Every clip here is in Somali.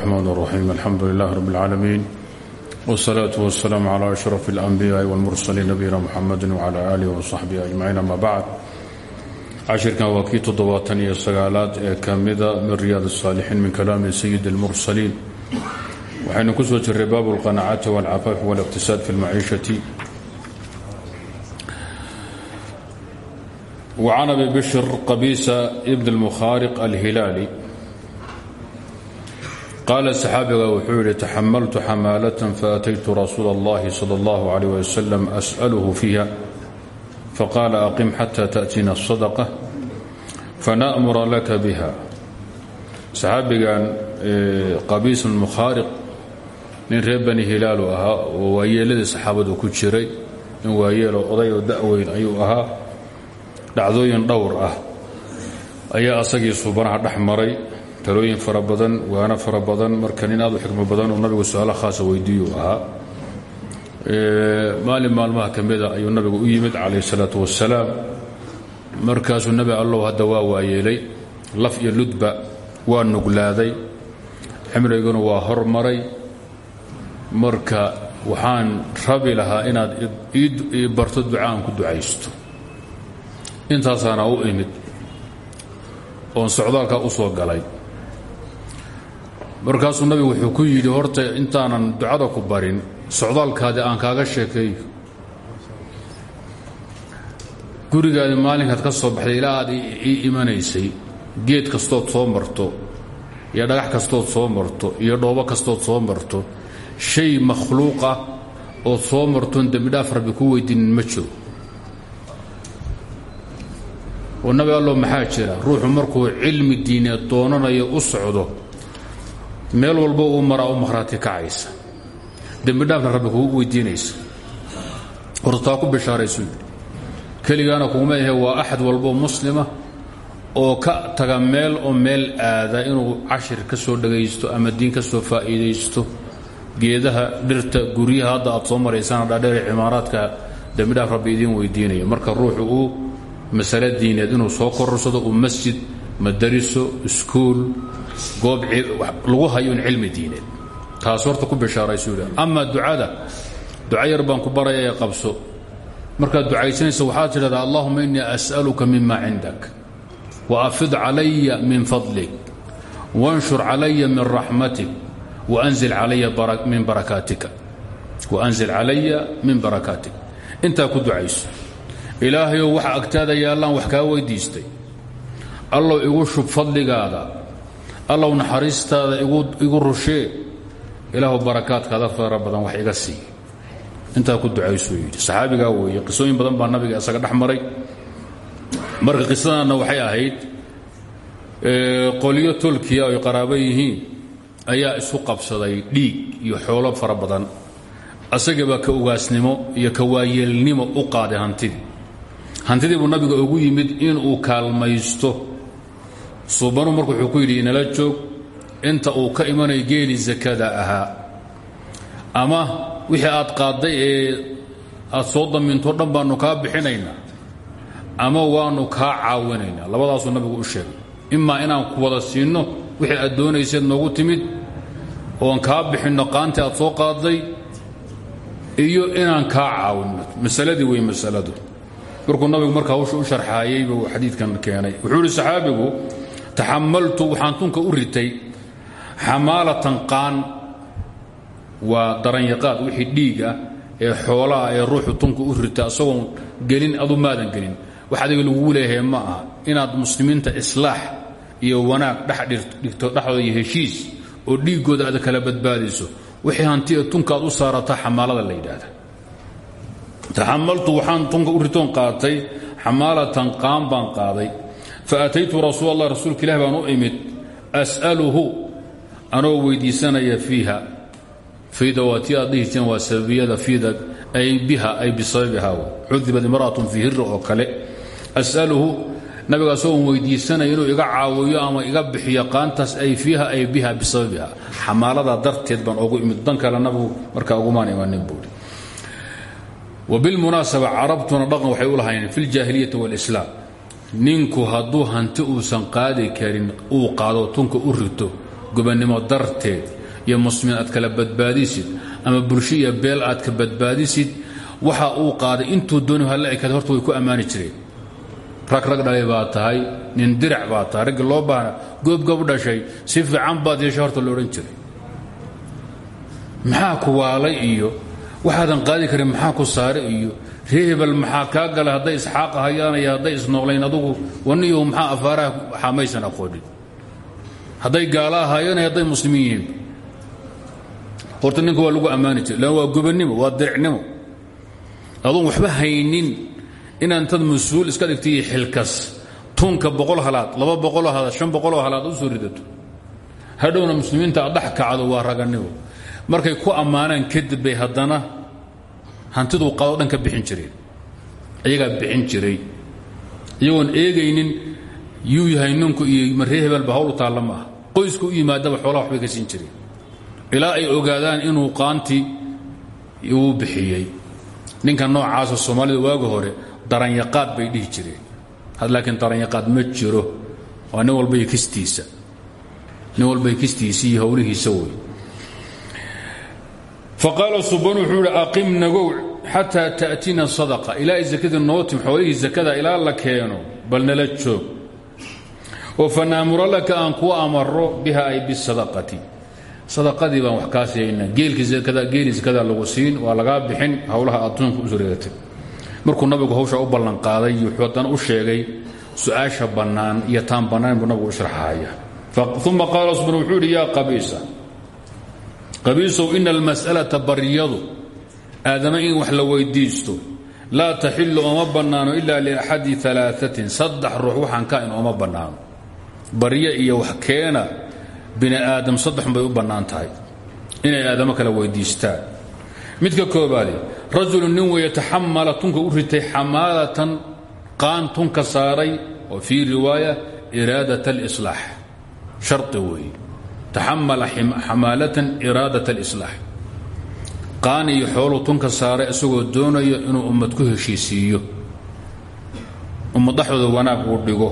الرحمن الرحيم الحمد لله رب العالمين والصلاة والسلام على أشرف الأنبياء والمرسلين نبينا محمد وعلى آله وصحبه أجمعين أما بعد cashirkan waa kii toddobaatan iyo sagaalaad ee ka mida min riyaad الsaalixiin min kalaami sayid اlmursaliin waxaynu ku soo jirray baabu اlqanacati wاlcafaaf wاliqtisaad fi اlmaciishati وcan abi bشhr qabisa ibn اlmukhaariq alhilaali qaala saxaabiga wuxuu yidhi taxamaltu xamaalatan faataytu rasuula اllahi sal اllahu alayh wasalam as'aluhu fiiha faqaala aqim xata ta'tiina asadaqa fana'mura laka biha saxaabigan qabiis lmukhaariq nin reer bani hilaalu ahaa oo waayeeladii saxaabadu ku jiray in waayeeloo oday oo da'weyn ayuu ahaa dhacdooyin dhowr ah ayaa asagii suubanaha dhex talooyin fara badan waana fara badan. Marka nin u xikmo badan oo nabigu su'aalo khaasa weydiiyuu ahaa maalin maalmaha ka ayuu nabigu u yimid calayh salaatu wasalaam markaasuu nebi allow hadda waa waayeelay laf iyo ludba waa nuglaaday ximriguna waa hormaray. Marka waxaan rabi lahaa inaad ii barto ducaan ku ducaysto. Intaasaana u imid oon socdaalkaa u soo galay markaasuu nabigu wuxuu ku yidhi horta intaanan ducada ku barin socdaalkaadi aan kaaga sheekeeyo gurigaadi maalinkaad ka soo baxday ilaa aad ii imanaysay geed kastood soo marto iyo dhagax kastood soo marto iyo dhoobo kastood soo marto shay makhluuqah ood soo martoon dembidhaaf rabbi ku weydiinin ma jiro. Oo nabi allo maxaa jira? Ruuxu markuu cilmi diineed doonanayo u socdo meel walba uu maraa u makhraati kacaysa dembidhaafna rabbi kugu weydiinaysa. Horta ku bishaaraysu. Yidhi keligaana kuguma ahe waa axad walboo muslima oo ka taga meel oo meel aada inuu cashir ka soo dhagaysto ama diin ka soo faa'iidaysto. Geedaha dhirta guryaha hadda aad soo maraysaan dhaadheer cimaaraadka dembidhaaf rabbi idiin weydiinaya. Marka ruuxu uu masale diineed inuu soo korarsado uu masjid madariso iskuul goob lagu hayo cilmi diineed taas horta ku bishaaraysu yidhi amaa ducada duca yar baan ku baraya ee qabso. Markaad ducaysanaysa waxaad tidhahdaa allahuma innii as'aluka mima cindak waafid calaya min fadlik wanshur calaya min raxmatik waanzil calaya min barakaatika. Waanzil calaya min barakaatik. Intaa ku ducayso. Ilaahayow waxa agtaada yaallaan wax kaa weydiistay. Allow igu shub fadligaada allow naxariistaada igu rushee. Ilaahu barakaadkaada fara badan wax iga sii. Intaa ku ducaysuu yidhi. Saxaabigaa weeye qisooyin badan baa nabiga isaga dhex marka qisadaanna waxay ahayd qolyo tolkiya ay qaraabo yihiin ayaa isu qabsaday dhiig iyo xoolo fara badan. Asagabaa ka ugaasnimo iyo ka waayeelnimo u qaaday hantidii. Hantidii buu nabiga ugu yimid inuu kaalmaysto suubanu marku wuxuu ku yidhi inala joog inta uu ka imanayo geeli sakada ahaa. Ama wixii aad qaadday ee aad soo daminto dhan baannu kaa bixinaynaa ama waannu kaa caawinaynaa labadaasuu nabigu u sheegay. Imaa inaan ku wada siinno wixii aad doonayseed noogu timid oon kaa bixinno qaantii aad soo qaadday iyo inaan kaa caawinno. Masaladii wey masaladu. Markuu nabigu marka hawsha u sharxaayey buu xadiidkan keenay. Wuxuu ihi saxaabigu taxamaltu waxaan tunka u ritay xamaalatan qaan waa daranyaqaad wixii dhiig ah ee xoolaah ee ruuxu tunka u rita isagoon gelin adu maadan gelin. Wax adiga lagugu leeyahay ma aha. Inaad muslimiinta islaax iyo wanaag dhexdhigto dhexdooda iyo heshiis oo dhiiggooda aad kala badbaadayso wixii hanti ee tunka aad u saarataa xamaalada la yidhaahda. Taxamaltu waxaan tunka u qaan baan qaaday fa ataytu rasuul allah rasuulka ilah baan u imid as'aluhu anoo weydiisanaya fiiha fiida waa tii aad dhihi jireen waa sababiyada fiida ay biha ay bisababiha cudibad imra'atun fii hirri oo kale as'aluhu nabiga asagoon weydiisanaya inuu iga caawiyo ama iga bixiyo qaantaas ay fiiha ay biha bisababiha xamaalada darteed baan ogu imid dan kale nabigu markaa ugumaan imanin buuri wabilmunaasaba carabtuna dhaqan waxay u lahaayeen fi ljaahiliyati walislaam ninku hadduu hanti uusan qaadi karin uu qaado tunka u rito gobannimo darteed iyo muslimiin aad kala badbaadisid ama bulsho iyo beel aad ka badbaadisid waxa uu qaaday intuu dooni halla ekada horta way ku ammaani jireen. Rag rag dhalay baa tahay nin dirac baa tahay raggi loo baahna goobgob dhashay si fiican baad yeesha horta lo odhan jiray. Maxaa ku waalay iyo waxaadan qaadi karin maxaa ku saare iyo hebel maxaa kaa galay hadday isxaaq hayaan iyo hadday isnoolayn adugu waniyo maxaa afaaraha xamaysan aqoonin hadday gaala ahaayeen hadday muslimiin yihiin. Horta ninka waa lagu ammaani jira lan waa gobannimo waa diricnimo. Adoon waxba haynin inaan tad mas'uul iska dhigta iyo xilkas. Tunka boqol halaad laba boqoloo halaad shan boqoloo halaad u soo ridato. Hadhowna muslimiinta adhex kacdo waa raganimo markay ku ammaanaan kadib bay haddana hantiduu qaado dhan ka bixin jireen iyagaa bixin jiray. Iyagoon eegaynin yuu yahay ninku iyo maree hebelba hawlu taalla ma ah qoyska u yimaadaba xoolaha waxbay ka siin jireen. Ilaa ay ogaadaan inuu qaanti uu bixiyey. Ninka noocaasa soomaalida waaga hore daranyaqaad bay dhihi jireen. Laakiin daranyaqaad ma jiro. Waa nin walbay kistiisa. Nin walbay kistiisa iyo howlihiisa wey faqaala suban wuxuu ihi aqim nagow xataa ta'tiina sadaqa. Ilaa ay zakadii noo tim xoolihii zakada ilaa la keeno bal nala joog. Oo fanaamura laka aan kuu amaro biha ay bisadaqati sadaqadii baan wax kaa siiyayna geelii zakada lagu siin waa lagaa bixin howlaha adduunka u sureegatay markuu nabigu hawsha u ballanqaaday wuxuu haddana u sheegay su'aasha bannaan iyo taan bannaan buu nabigu qabiisow ina almas'alata baryadu aadama in wax la weydiisto laa taxilu ooma bannaano ila liaxadi alaaثatin saddex ruux waxaan ka in ooma bannaano. Baryo iyo wax keena bini aadam saddexun bay u bannaan tahay inay aadamo kala weydiistaan. Midka koobaade rajulu nin weeye taxamala tunka u ritay xamaalatan qaan tunka saaray oo fii riwaaya iraadat اlislaax shari weeye taxamala xamaalatan iraadat اlislaax qaan iyo xooluu tunka saaray isagoo doonayo inuu ummad ku heshiisiiyo. Ummad dhexdooda wanaag uu dhigo.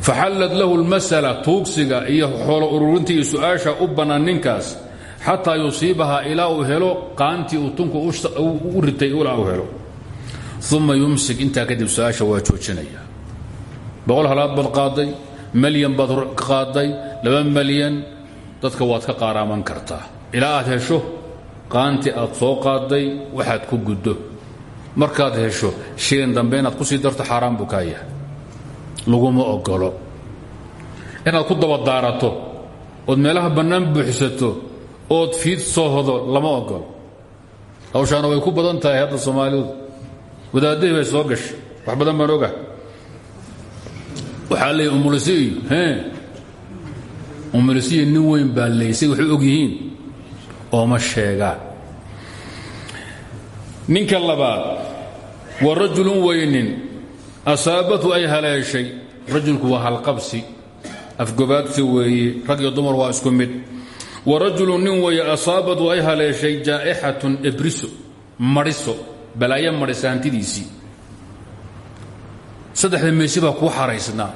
Faxallad lahu اlmasala tuugsiga iyo xoolo ururinta iyo su'aasha u bannaan ninkaas xataa yusiibahaa ilaa uu helo qaantii uu tunku u ritay ilaa uu helo. Uma yumsik intaa kadib su'aasha waa joojinaya. Boqol halaad baad qaaday malyan baad qaaday laba malyan dadka waad ka qaaraaman kartaa ilaa aad hesho qaantii aad soo qaaday waxaad ku guddo markaad hesho shilin dambe inaad ku sii darto xaaraan buu kaa yahay laguma ogolo inaad ku dabadaarato ood meelaha bannaan buuxsato ood fiid soo hodo lama ogolo hawshaana way ku badan tahay hadda soomaalidu wadaadahii bay soo gashay wax badan baan oga waxaa leeyay umulisiyo e umulisiyo nin weyn baa leysay waxay og yihiin ooma sheegaan ninka labaad wa rajulun weynin asaabatu ay haleeshay. Rajulku waa halqabsi afgobaadsi weeye rag iyo dumar waa isku mid. Wa rajulu nin weeye asaabatu ay haleeshay jaa'ixatun ebriso mariso balaayo marisa saddexda meesi baa kuu xaraysnaa.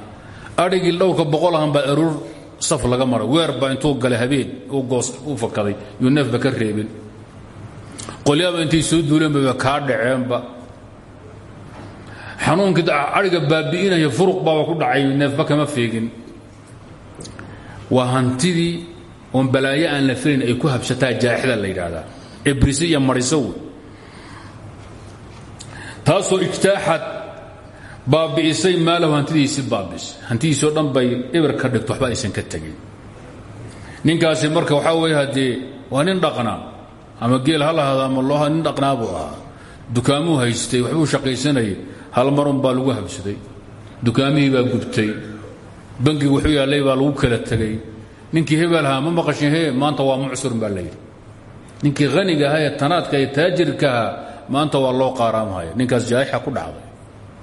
Adhigii dhowrka boqol ahan baa aruur saf laga maray. Weer baa intuu galay habeen u fakaday yuu neefba ka reebin. Qolyaaba intay soo duuleenbaba kaa dhaceenba. Xanuunkii adhiga baabi'inaya furuq baaba ku dhacay. Neefba kama feegin waa hantidii oon balaayo aan la filayn ay ku habsataa jaaxida la yidhaahdaa. Ebrise iyo mariso wey taasoo ijtaaxad baabi'isay maalahu hantidiisii baabi'isay hantidiisii o dhan bay ka dhigto waxba aysan ka tegin. Ninkaasi marka waxaa weeye haddee waa nin dhaqnaa. Ama geel ha lahaado ama looha nin dhaqnaa buu ahaa. Dukaamuu haystay waxbuu shaqaysanayay. Hal marun baa lagu habsaday dukaamihii baa gubtay. Bangigu wuxuu yaallay baa lagu kala tegay ninkii hebelhaa ma maqashin he maanta waa mucsurun baa layidhi ninkii haniga ahaa ee tanaadka ee taajirkaha maanta waa loo qaaraamhaya ninkaas jaa'ixa ku dhacday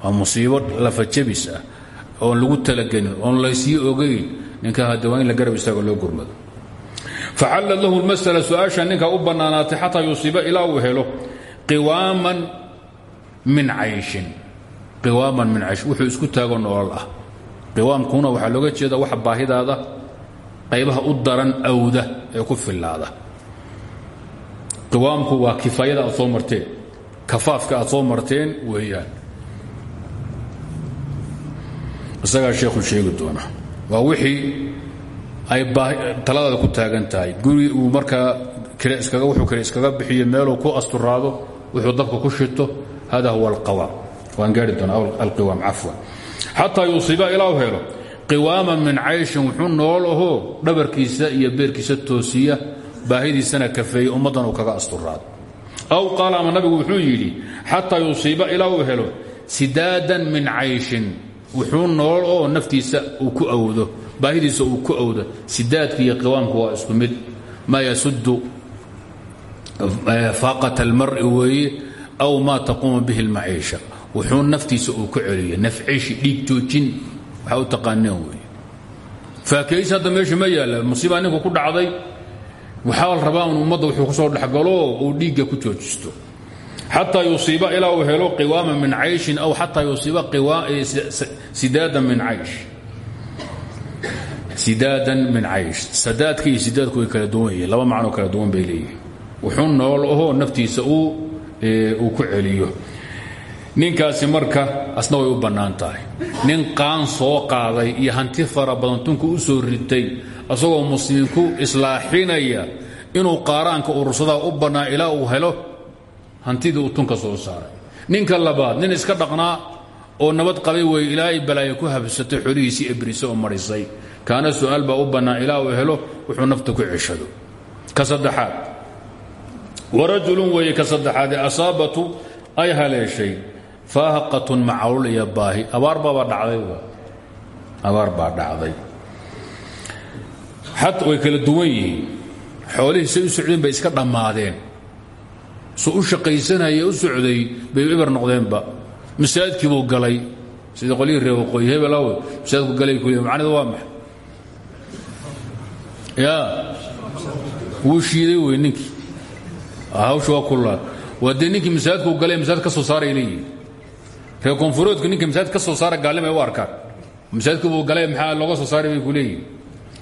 waa musiibo lafajabis ah oon lagu talagelin oon laysii ogayn ninka in la garab istaago loo gurmado. Faxallad lahu lmasala su'aasha ninka u bannaanaatay xataa yusiiba ilaa uu helo qiwaaman min cayshin. Qiwaaman min caysh wuxuu isku taago nolol ah. Qiwaamkuna waxaa looga jeeda waxa baahidaada qaybaha u daran awda ee ku fillaada. Qiwaamku waa kifaayada soo marteen kafaafka soo marteen weeyaan isagaa sheekhu sheegi doona. Waa wixii ay taladaada ku taagan tahay. Guri uu markaa wuxuu kale iskaga bixiyo meeluu ku asturaado wuxuu dabka ku shito hada huwa alqawaam. Waan gaari doonaa alqiwaam cafwan xataa yuusiba ilaa u helo min cayshin wuxuu nool ahoo iyo beerkiisa toosiya baahidiisana kafeeye ummaddan uu kaga asturaado. Aw qaala ama nabigu wuxuu yidhi xataa yusiiba ilaa uu helo min cayshin wuxuu nool oo naftiisa uu ku awdo baahidiisa uu ku awdo sidaadka iyo qiwaamku waa isku mid. Maa yasudu faaqat almari weeye aw maa taquumu bihi اlmaciisha wuxuu naftiisa uu ku celiya nafcishi dhiig joojin waxaa u taqaaneen hadda meesha ma yaalla musiibaa ku dhacday waxaa la rabaa ummadda wuxuu ku soo dhexgalo uu dhiigga ku joojisto xataa yusiiba ilaa uu helo qiwaama min cayshin aw xataa yusiiba sidaadan min caysh sidaadan min caysh sadaadka iyo sidaadku way kala duwan yihiin laba macnoo kala duwan bay leeyihiin wuxuu nool ahoo naftiisa uu ku celiyo ninkaasi marka asna way u bannaan nin qaan soo qaaday iyo hanti fara badan tunka u soo ritay asagoo muslimiinku islaaxinaya inuu qaaraanka urursadaa u bannaa ilaa uu helo hantidii uu tunka soo saaray. Ninka labaad nin iska dhaqnaa oo nabad qabay wey ilaa ay balaayo ku habsatay xolihiisii ebrise oo marisay. Kaana su'aal baa u bannaa ilaa uu helo wuxuu nafta ku ceshado. Ka saddexaad warajulun weeye ka saddexaadee asaabatu ay haleeshay faahaqatun macawlul iyo baahi. Abaar baabaa dhacdayba abaar baa dhacday. Xat way kala duwan yihiin. Xoolihii say socdeen bay iska dhammaadeen su u shaqaysanaya u socday bay eber noqdeenba. Masaajidkii buu galay. Sidii qolyihii reer waqooyi hebel aw masaajidku galay ku macnidu waa maxay? Yaa wuu shiiday wey ninkii. Hawsha waa kullaad waa dee ninkii masaajidku galay masaajid ka soo saaray leeyihiin reer koonfureedku ninkii masaajid ka soo saara gaalnimay u arkaan. Masaajidku buu galay maxaa looga soo saaray bay ku leeyihiin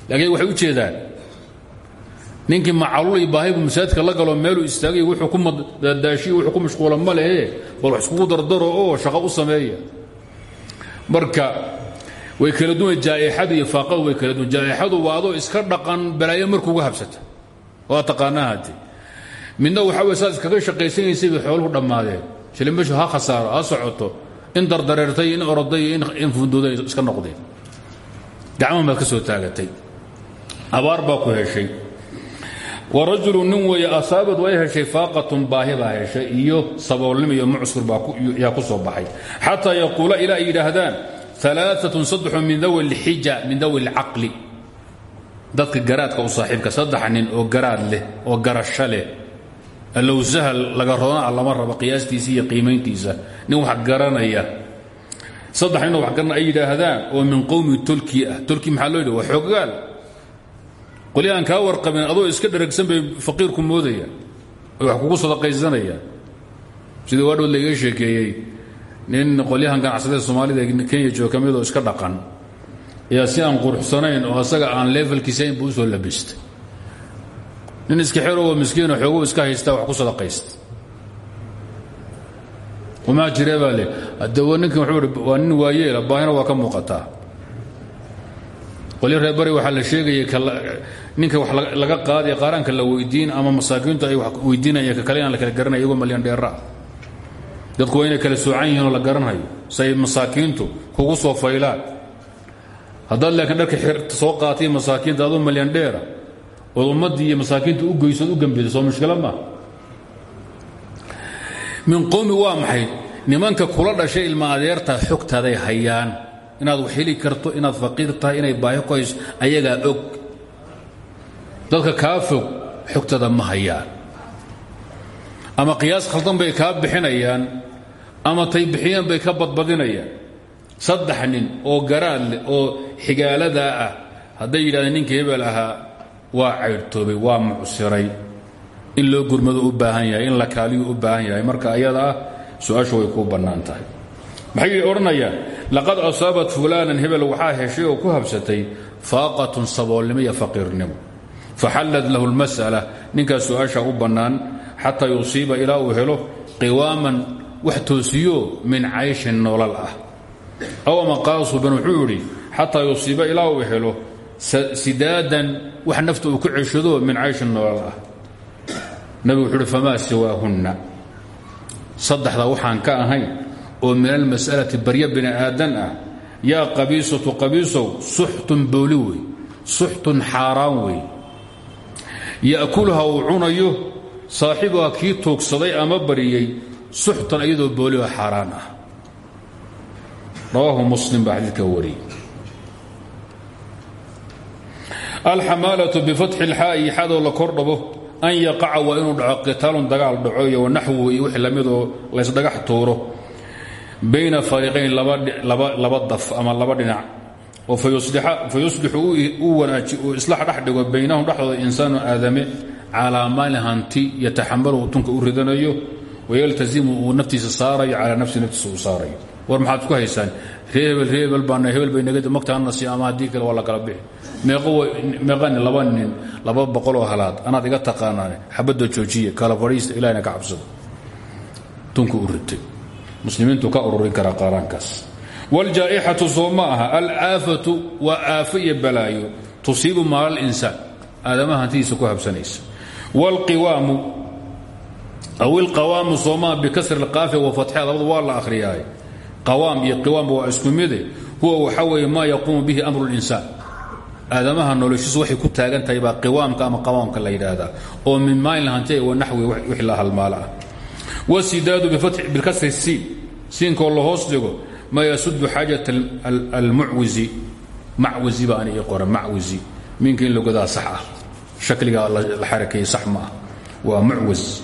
laakiin waxay u jeedaan ninkii macalul iyo baahibu masaajidka la galo meeluu istaagay wuxuu ku daadaashiyo wuxuu ku mashquula ma lehe. Bal wax iskugu dardaro oo shaqo u sameeya. Marka way kala duwan jaa'ixadu iyo faaqadu way kala duwan. Jaa'ixadu waa adoo iska dhaqan balaayo markuuga habsata. Waa taqaanaa hadde midna waxa wey saad iskaga shaqaysanaysay bay xooluhu dhammaadeen. Shilimbashu ha khasaaro ha socoto. In dardareertay in oroday in funduuday iska noqdeen. Gacmahan baad ka soo taagatay. Abaar baa ku heshay warajulu nin weeye asaabad way heshay faaqatun baahi baa heshay iyo saboolnimo iyo mucsur baayaa ku soo baxay. Xataa yaquula ilaa ay yidhaahdaan alaaatun saddexu min dawi lxija min dawi lcaqli dadka garaadka u saaxiibka saddex nin oo garaad leh oo garasho leh. Allow sahal laga roonaa lama rabo qiyaastiisa iyo qiimayntiisa. Nin wax garanaya. Saddex ninoo wax garana ay yidhaahdaan oo min qowmi tolki ah. Tolki maxaa loo yidhi? Waa xoogaal qoli aan kaa warqabin adoo iska dharagsan bay faqiirku moodaya. Oy wax kugu sadaqaysanaya. Sidii waa dhood laiga sheekeeyey nin qolyahan ganacsadee soomaalida kenya jooga ka midoo iska dhaqan ayaa si aan quruxsanayn oo asaga aan levelkiisayn buu u soo labistay. Nin iska xeroo miskiinoo xoogu iska haystaa wax ku sadaqaysta. Wamaa jiree baa le hadde ninkan wuxuu waa nin waayeela baahina waa ka muuqataa qolyo reer bari waxaa la sheegayay ninka wax laga qaadaya qaaraanka la weydiin ama masaakiintu ay wax weydiinaya ka kale aan la kala garanaya iyagoo malyan dheeraa dadku waa inay kala soocan la garanhayo. Say masaakiintu kugu soo faylaan. Haddaad laakiin dharka soo qaatay masaakiinta adoo malyan dheera ood ummaddii iyo masaakiinta u geysood u gambida soo mushkila maaha min qowmi waa maxay? Nimanka kula dhashay ilma adeerta xogtaaday hayaan inaad wax heli karto inaad faqiir tahay inay baahi ku hayso ayagaa og. Dadka kaa fog xogtada ma hayaan. Ama qiyaas khaldan bay kaa bixinayaan ama tay bixiyeen bay ka badbadinayaan. Saddex nin oo garaad oo xigaaladaa ah hadday yidhahdeen ninka hebel ahaa waa caydhtoobay waa mucsiray. In loo gurmado u baahan yahay in la kaaliyu u baahan yahay. Marka ayada ah su'aashu way kuu bannaan tahay. Maxay odhanayaan laqad asaabat fulaanan hebel waxaa heshay oo ku habsatay faaqatun saboolnimo iyo faqiirnimo. Faxallad lahu lmas'ala ninkaas su'aasha u bannaan xataa yusiiba ilaa uu helo qiwaaman wax min cayshin nolol ah. Aw ama qaasuban wuxuu idhi xataa yusiiba ilaa uu helo sidaadan wax nafta ku ceshado min cayshin nolol ah. Nabigu wuxuu uhi famaa siwaahunna. Waxaan ka ahayn oo min almas'alati barya bini aadan ah yaa qabiisatu qabiisow suxtun booli wey suxtun xaaraan wey. Ya'kulha uu cunayo saaxibuha kii tuugsaday ama bariyey suxtan iyadoo booliho xaaraan ah. Rawaahu muslim baa xadiidka wariyey. Alxamaalatu bifatxi lxaa'i xadoo la kor dhabo an yaqaca waa inuu dhaco qitaalun dagaal dhaco iyo tuuro bayna fariiqayn laba daf ama laba dhinac. Oo fayuslixu uu wanaaji uu islaax dhex dhigo baynahum dhexdooda insaanu aadame calaa maali hanti yataxamaluhu tunka u ridanayo wayaltazimu uu naftiisa saarayo calaa nafsi naftiisa uu saarayo. War maxaad isku haysaan? Ree hebel ree hebel baana hebel bay naga magtaana si ama haddii kale waa la kala bixi. Meeqani laba nin laba boqoloo halaad anaad iga taqaanaan xabadda ritay muslimiintu ka ururin karaa qaaraankaas wاljaa'ixatu soo ma aha alaafatu waa aafo iyo balaayo tusiibu maal insaan aadamaha hantidiisa ku habsanaysa wاlqiwaamu aw ilqawaamu soo maaha bikasri اlqaafi wa fatxiha labadu waa la akhriyaay qawaam iyo qiwaamba waa isku mide huwa waxa weeye maa yaquumu bihi amru اlinsaan aadamaha noloshiisu waxay ku taagan tahay baa qiwaamka ama qawaamka la yidhaahdaa oo min maalin hanti wa naxwi wixii la halmaalo ah wasidaadu bikasri siin. Siinkoo la hoos dhigo ma yasudu xaajat almucwizi macwizi baa ani ii qoran macwizi. Minka in logodaa sax ah. Shakliga la xarakeeyey sax ma ah. Waa mucwiz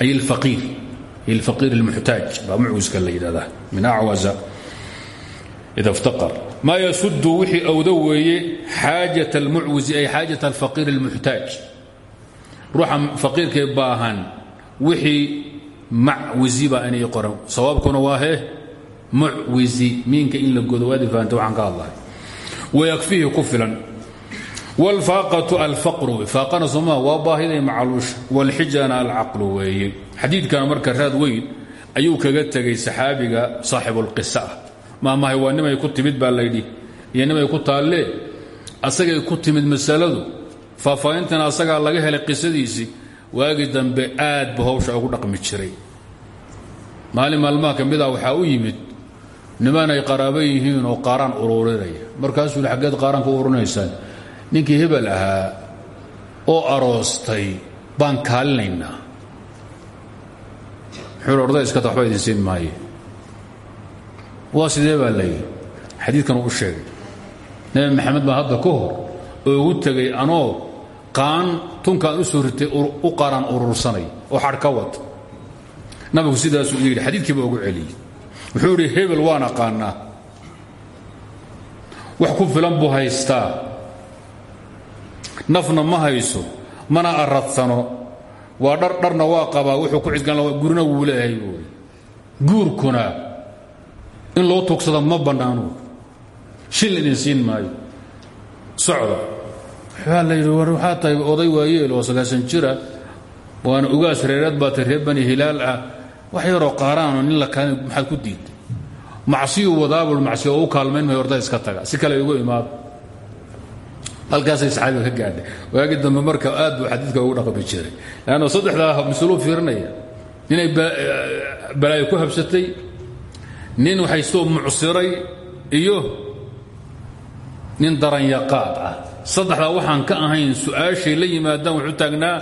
ay alfaqiir alfaqiir almuxtaaj baa mucwiska la yidhahdaa. Min acwaza ida iftaqar. Ma yasudu wixii awdo weeye xaajat almucwizi ay xaajat alfaqiir almuxtaaj ruuxa faqiirkee baahan wixii macwizi baa inay qoran sawaabkuna waa hee mucwizi miinka in la godo waadi fahamta waxaan ka hadlahay wayakfihi ku filan wاlfaaqatu alfaqru faaqana sooma waa baahiday macaluusha wاlxijana alcaqlu weeye xadiidkan marka raad weyn ayuu kaga tegay saxaabiga saaxibuاlqisa ah maamahay waa nimay ku timid baa laydhi iyo nimay ku taallee asagay ku timid masaladu faahfaahintana asagaa laga helay qisadiisii waagii dambe aad bu hawsha ugu dhaqmi jiray. Maalin maalmaha ka mida waxaa u yimid nimanay qaraabo yihiin oo qaaraan ururinaya markaasuu aggeed qaaraan ku ururinaysaan. Ninkii hebel ahaa oo aroostay baan kaalinaynaa orday iska ta waxba idin siin maaye. Waa sidee baa layidhi xadiidkan uu sheegay. Nebi maxamed baa hadda ka hor oo ugu tegay anoo qaan tunkaan u soo ritay u qaaraan urursanay oo xadh ka wad. Nabigu sidaasuu yidhi xadiidkiiba ugu celiyey. Wuxuu idhi hebel waan aqaanaa. Wax ku filan buu haystaa. Nafna ma hayso mana aradsano waa dhar dharna waa qabaa wuxuu ku cisgan gurina wuu leeyahay buui guurkuna in loo tugsada ma bannaano shil idin siin maayo. Socda waxaa la yidhi war waxaa tahay oday waayeel oo sagaasan jira. Waana ugaas reereed baa tay reer bani hilaal ah wax yaroo qaaraano nin la kaalin maxaad ku diidtay macsiyuu wadaabul macsiyo oo u kaalmayn mayo orday iska taga. Si kale ugu imaado halkaasay saxaabiga ka gaadhay. Waagi dambe marka aad buu xadiidka ugu dhaqmi jiray. Leanno saddexdaa masaluu fiirinaya. Ninay balaayo ku habsatay nin waxaystoo mucsiray iyo nin daranyaqaad ah saddexdaa waxaan ka ahayn su'aashay la yimaadaan wuxuu taagnaa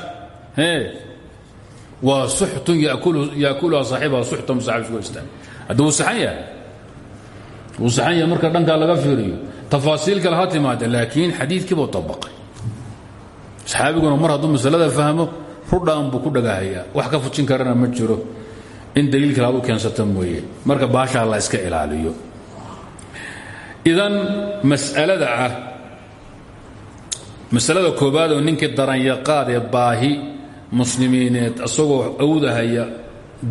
ee waa suxtun yaakuluha saaxibaha suxtan bu saxabi isku haystaan. Hadda wuu saxan yahay wuu saxan yahay marka dhankaa laga fiiriyo tafaasiil kale ha timaada laakiin xadiidkiibuu tabaqay. Saxaabiguna mar hadduu masalada fahmo rudhaan buu ku dhagahayaa. Wax ka fujin karana ma jiro. In daliil kale ad u keensata mooye. Marka baashaa la iska ilaaliyo. Idan mas'alada ah masalada koobaad oo ninkii daranyaqaad ee baahi muslimiineed asagoo awdahaya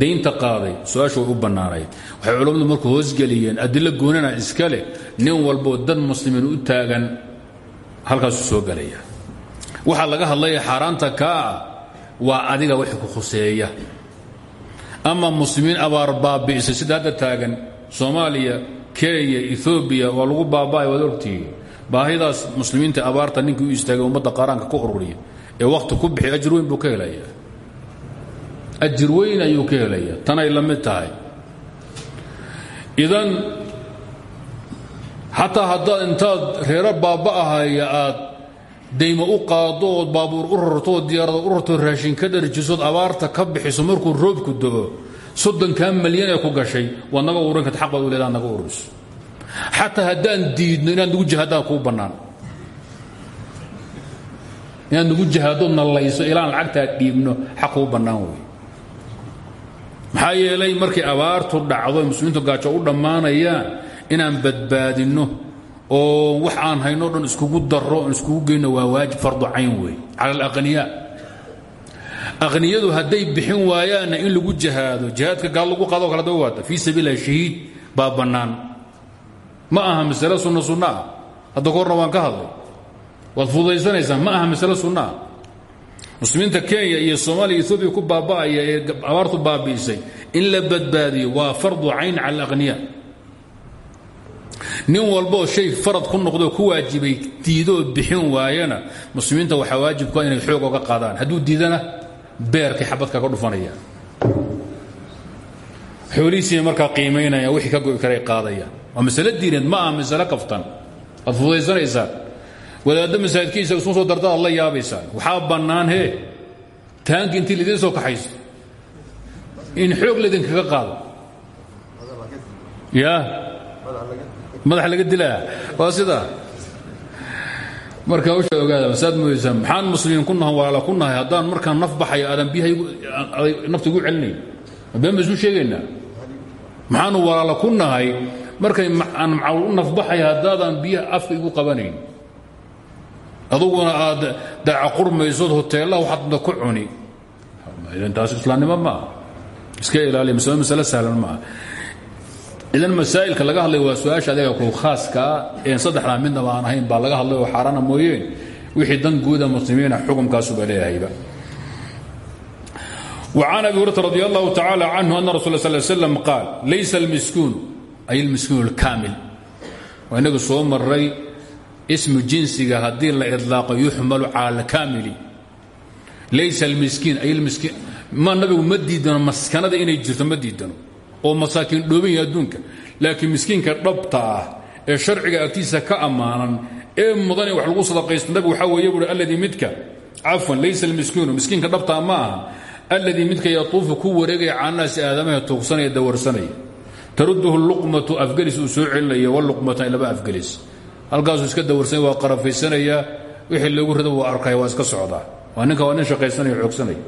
daynta qaaday su'aasha way u bannaanayd. Waxay culammadu marku hoosgeliyeen adilo goonana iska leh nin walboo dad muslimiin u taagan halkaasuu soo gelaya waxaa laga hadlaya xaaraanta kaa ah waa adiga wix ku khuseeya. Ama muslimiin abaar baabi'isay sida hadda taagan soomaaliya kenya ethoobiya waa lagu baaba'ay waad baahidaas muslimiinta abaarta ninkii u istaagay ummadda qaaraanka ku ururiya ee wakhti ku bixi ajir buu ka helaya ajir ayuu ka helaya tanay la mid tahay. Idan xataa haddaad intaad reero baaba'ahaya aad daymo u qaado ood baabuur u rarto oo diyaarada u raashin ka dharjisood abaarta ka bixiso markuu roobku do-o soddonkaa malyan ee ku gashay waad naga ururin karta xaq baad u ururiso xataa haddaan diidno inaad nagu jihaadaan kuu bannaan. Inaad nagu jihaadoo nallayso ilaan lacagtaa dhiibno xaq kuu bannaan wey maxaa yeelay abaartu dhacdo muslimiintu gaajo u dhammaanayaan inaan badbaadinno oo wax aan hayno dhan iskugu daro oon iskugu geyno waa waajib fardu cayn wey cala alaqniyaa aqniyadu hadday bixin waayaanna in lagu jihaado jihaadka gaal lagu qaado kala daba waata. Fii sabiililah shahiid baa bannaan ma aha masale sunno sunno ah kahorna waan ka hadlay waad fududaysanaysaa ma aha masale sunno ah muslimiinta kenya iyo soomaaliya etoobiya ku baaba'aya ee abaartu baabi'isay in la badbaadiyo waa fardu cayn cala alaqniya nin walboo shay farad ku noqdoo ku waajibay diidoo bixin waayana muslimiinta waxaa waajibkua inay xoog oga qaadaan. Hadduu diidana beerkay xabadka ka dhufanaya. Xoolihiisiiba markaa qiimaynayaan wixii ka go'i karay qaadayaan waa masale diineed ma aha masale kaftan. Waad fududaysanaysaan wadaaddo masaajidkiisa isku soo darda aad la yaabaysaan. Waxaa bannaan hee. Taanki intii laidiin soo kaxayso. In xoog laydinkaga qaado. Ya. Madax laga dilaa. Waa sidaa marka usha ogaada masaad moodaysaan maxaan muslimiin ku nahan walaala ku nahay? Haddaan markaan naf baxayo aadan biyaha nafta igu celinayn. Been ba isu sheegaynaa maxaanu walaala ku nahay markay aan macawl u nafbaxaya haddaadan biyaha afka igu qabanayn aduguna aad daaca qurmaysood hoteellaha waxaad ku cuni taas islaamnimo maaha iska ilaaliya masale masale sahlan maaha idan masaa'ilka laga hadlay waa su-aasha adiga ku khaaskaa een saddexdaa midnaba aan ahayn baa laga hadlay oo xaaraana mooyeen wixii dan guuda muslimiina xukumkaasuba leeyahayba وعن أبي هريرة رضي الله تعالى عنه أن رسول الله صلى الله عليه وسلم قال ليس المسكون أي المسكون الكامل وإنه سوى مري اسم جنسك هدي الله إطلاق يحمل على الكامل ليس المسكين أي المسكين ما النبي مديدنا مسكنة إنه جرت مديدنا oo masaakiin dhoobanya adduunka laakiin miskiinka dhabta ah ee sharciga agtiisa ka ammaanan ee mudan wax lagu sadaqaysto nabigu waxaa weeye buui alladii midka cafwan laysa almiskiinu miskiinka dhabtaa ma aha alladii midka yatuufu ku wareegaya caanaasi aadamaha tuugsanaya dawarsanaya taruduhu luqmatu afgelis uu soo celinaya waluqmatan laba afgelis. Halkaasuu iska dawarsanaya waa qarafaysanaya wixii loogu rida waa arkaya waa iska socdaa waa ninka waa nin shaqaysanaya xoogsanaya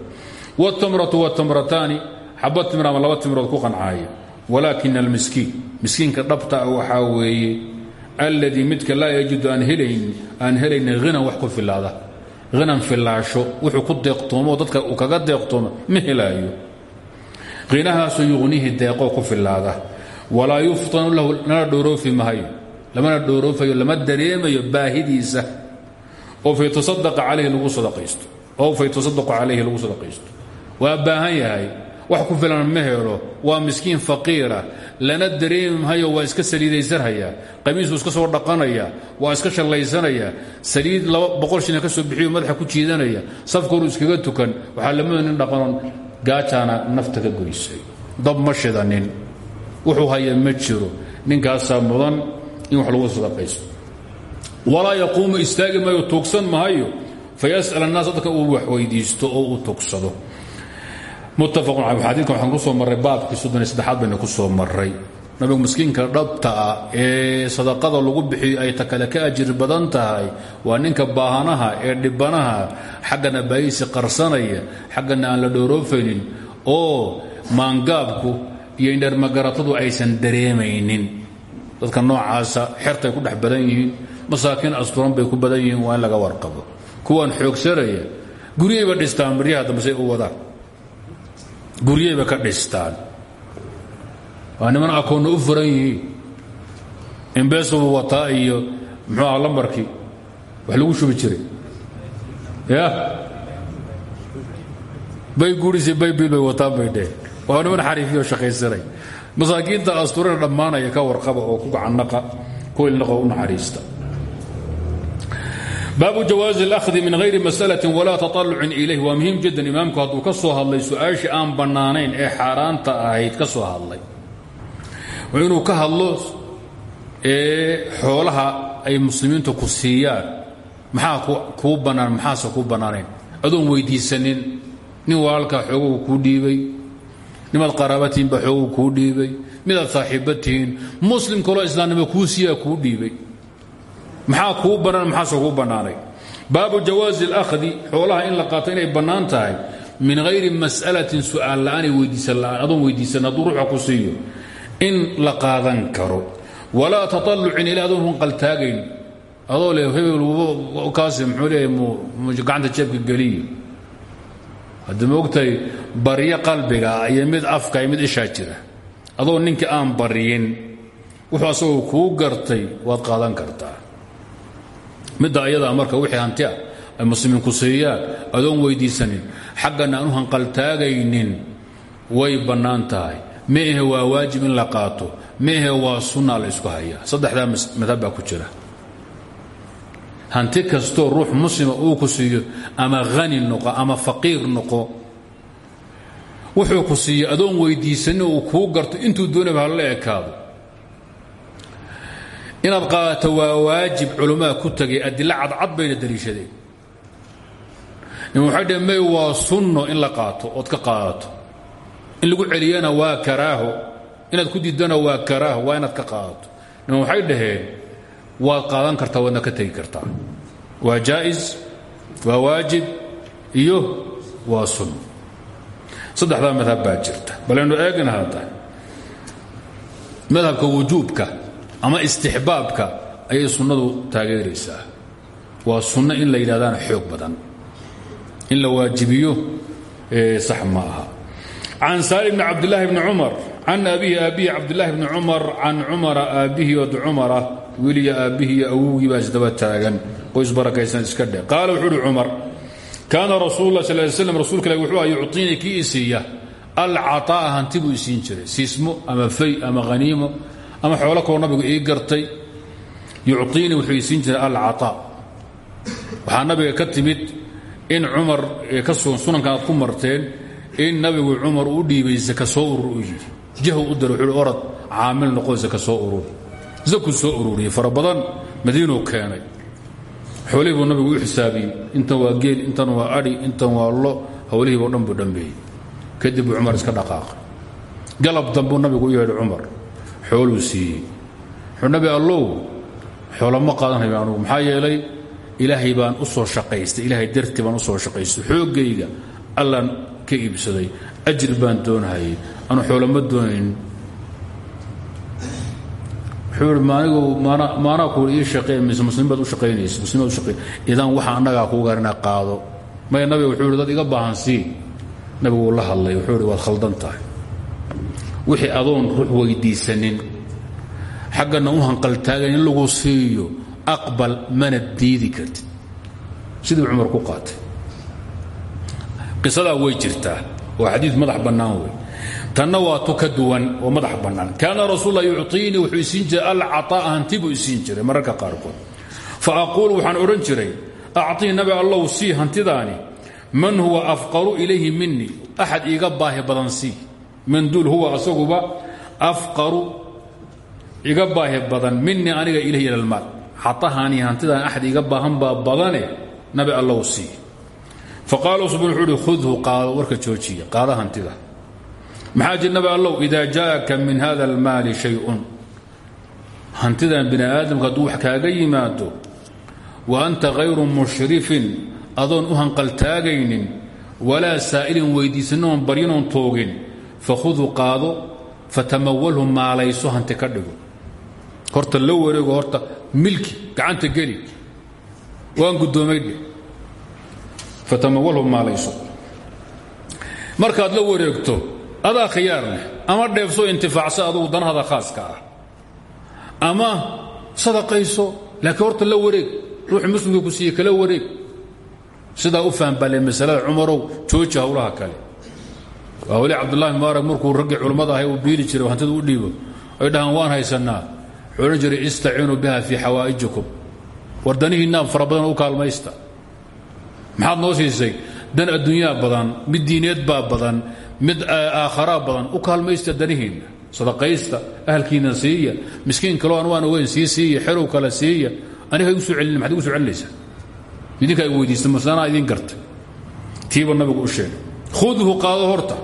wاtamratu wاtamrataani xabad timir ama laba timirood ku qancaya walaakin almiskiin miskiinka dhabta ah waxaa weeye alladii midka laa yajidu aan helayn aan helaynin hinan wax ku filaada hinan filaasho wuxuu ku deeqtoomo dadka kaga deeqtoomo ma helaayo. Hinahaasoo deeqoo ku filaada walaa yuftanu lahu lana dhooroofi mahayo lamana dhooroofayo lama dareemayo baahidiisa. Oo faytasadaqa calayhi lagu sadaqaysto oo faytasadaqu calayhi lagu sadaqaysto. Waa baahan yahay wax ku filan ma helo waa miskiin faqiira lana dareemi mahayo waa iska saliidaysanhaya qamiisuu iska soo dhaqanaya waa iska shallaysanaya saliid ka soo bixiyo madaxa ku jiidanaya safkoru iskaga tukan waxaa lamida nin dhaqanon gaajaana nafta ka goysay dab ma shidanin wuxuu haya ma jiro ninkaasaa mudan in wax lagu sadaqaysto. Walaa yaquumu istaagi maayo tuugsan mahayo fayas'al annaas dadka uu wax weydiisto oo uu tugsado muttafaqun caley xadiidkan waxaan ku soo marray baabkii soddon saddexaad baynu ku soo marray. Nabigu miskiinka dhabta ah ee sadaqada lagu bixiyo ay ta kale ka ajir badan tahay. Waa ninka baahanaha ee dhibanaha xaggana baahiisi qarsanaya xaggana aan la dhooroofaynin oo maangaabku iyo indhermagaratadu aysan dareemaynin. Dadka noocaasa xertay ku dhex badan yihiin masaakiin asturan bay ku badan yihiin waa in laga warqabo. Kuwan xoogsanaya guryayba dhistaan baryaha dambesay u wadaan. Guryayba ka dhistaan. Waa niman akoonna u furan yihiin. Imbeesubu wataa iyo muxuu aha lambarkii? Wax lagu shubi jiray. Ya bay guurisay baybil bay wataan bay dheh waa niman xariifiyo shaqaysanay. Masaakiinta asturina dhammaanaya ka warqaba oo ku gacannaqa kuilnaqa u naxariista. Baabu jawaazi اlahdi min hayri masalati walaa taطalucin ilayh waa muhiim jiddan imaamku hadduu ka soo hadlay su'aashii aan bannaanayn ee xaaraanta ahayd ka soo hadlay. Waa inuu ka hadlo ee xoolaha ay muslimiintu ku siiyaan. Maxaa kuu bannaan maxaase kuu bannaanayn adoon weyddiisanin nin dhiibay nimaad qaraabatihiinba xoogu kuu dhiibay midaad saaxiibatihiin muslim kaloo islaamnimo kuu siiyaa kuu dhiibay. Maxaa kuu bannaan maxaase kuu bannaanay? Baabu jawaazi اlahdi xoolaha in la qaato inay bannaan tahay min hayri mas'alatin su'aal la'aanay weydiisan la'aan adoon weydiisan hadduu ku siiyo in la qaadan karo. Walaa taطallucin ilaa adoon hun qaltaagayn. Adoo leh hebel kaasi muxuu leeyahay mgacanta jeebka geliya hadda moogtahay baryo qalbiga iyo mid afka iyo mid ishaa jira. Adoo ninka aan baryin wuxuu asagoo kuu gartay waad qaadan kartaa. Midda ayadaa marka wixii hanti ah ay muslimiinku siiyaan adoon weyddiisanin xaggana aan u hanqaltaagaynin way bannaan tahay. Meahe waa waajib in la qaato meahe waa sunnaa la isku hayaa. Saddexdaa madhab ku jira hanti kastoo ruux muslima uu ku siiyo ama hani noqo ama faqiir noqo wuxuu ku siiyo adoon weyddiisanin uu kuu garto intuu doonaba hala ekaado. Inaad qaadato waa waajib culummaa ku tagay adilo cadcad bayna daliishadeen waxay dheen may waa sunno in la qaato ood ka qaadato. In lagu celiyana waa karaaho inaad ku diidana waa karaaho waa inaad ka qaadato. Waxay dhaheen waad qaadan kartaa waadna ka tegi kartaa waa jaa'is waa waajib iyo waa sunno saddexdaa madhab baa jirta. Balaynu eegna hadda madhabka wujuubka ama istixbaabka ayay sunnadu taageeraysaa. Waa sunno in la yidhahdana xoog badan in la waajibiyo sax ma aha. Can saalim bni cabdillaahi bni cumar can abihi aabihi cabdillaahi bni cumar can cumara aabbihi od weliya aabbihii iyo awowgii baa isdaba taagan qoys barakaysan iska dhe qaala wuxuu uhi cumar kaana rasuul lah sal ly slam rasuulka ilahi wuxuu ah yucطiinii kii isiiya alcaطaa'a hanti buu isiin jiray siismo ama fay ama haniimo ama xoolo kaloo nabigu ii gartay yucطiinii wuxuu isiin jiray alcaطaa waxaa nabiga ka timid in cumar ka sugan sunankan aad ku marteen in nabigu cumar u dhiibay zaka soo urur u yidhi jahu u dira wuxuu orad caamil noqo zaka soo urur zaku soo ururiyey. Fara badan keenay. Xoolihii buu nabigu u xisaabiyey. Intan waa geel intan waa adhi intan waa lo. Howlihiiba o dhan buu dhambeeyey kadib buu cumar iska dhaqaaqay. Galab dambuu nabigu u yeedhay cumar xooluu siiyey. Wuxuu nabi allow xoolama qaadanayo anugu. Maxaa yeelay ilaahay baan u soo shaqaystay. Ilaahay dartii baan u soo shaqaystay. Xooggayga allaan ka iibsaday. Ajir baan doonahayay anu xoolama doonayn wuxuu ihi maanigu maanaa kuuli ii shaqee mise muslimiin baad u shaqaynaysa muslimiin baad u shaqayn idan waxa annagaa kuu garina qaado. Maya nabiga wuxuu ihi dad iga baahan sii. Nabigu wuu la hadlay wuxuu ihi waad khaldan tahay. Wixii adoon ruux weydiisanin xaggana u hanqaltaagan in lagu siiyo aqbal mana diidi kartid. Sidii cumar ku qaatay. Qisadaa way jirtaa. Waa xadiid madax bannaan wey tanna waa tu ka duwan oo madax bannaan. Kaana rasuula yuciinii wuxuu isiin jiray alcaطaa'a jiray mararka qaarkood. Fa aquul waxaan odhan jiray acطii nabi allow sii hantidaani man huwa afqaru ilayhi minii axad iiga baahi badan sii. Manduul huwa asaguba afqaru iga baahi badan minii aniga ilayhi ila lmaal xatahani hantidaan axad iiga baahan baa badane nabi allow sii. Faqaala usban wuxuu uhi khudhu warka joojiya qaada hantida maxaa jirnabi allow idaa jaءaka min hada اlmaali shayun. Hantidan bini aadamka hadduu wax kaaga yimaado wa anta hayru mushrifin adoon u hanqaltaagaynin walaa saa'ilin weydiisanoon baryanoon toogin fakhudu qaado fatamawalhu maalayso hanti ka dhigo. Horta la wareego horta milki gacanta geli. Waan guddoomaydhe fatamawalhu maalayso. Markaad la wareegto adaa khiyaar leh ama dheefso intifaacso adugu danahada khaaska ah. Ama sadaqayso laakiin horta la wareeg ruuxu muslimka ku siiye kala wareeg. Sidaa u faham bale masalada cumarow jooji hawlaha kale. Waa weli cabdullahi mubaarag markuu raggii culummada ahay uu biili jiray hantida u dhiibo. Ay dhahaan waan haysanaa wuxuu odhan jiray istaciinuu biha fii xawaa'ijikum. War danihiinaa fara badan u kaalmaysta. Maxaad noo siisay? Dan adduunyaa badan mid diineed baa badan mid aakharaa badan u kaalmaysta danihiinna sadaqaysta ahalkiina siiya miskiin kaloo an waan ogeyn sii siiya kale siiya aniga igu soo celin maxad igu soo celinaysaa? Idinkaa i weydiista masanaa idin gartay tiiba nabigu u sheegay. Khudhu qaado horta.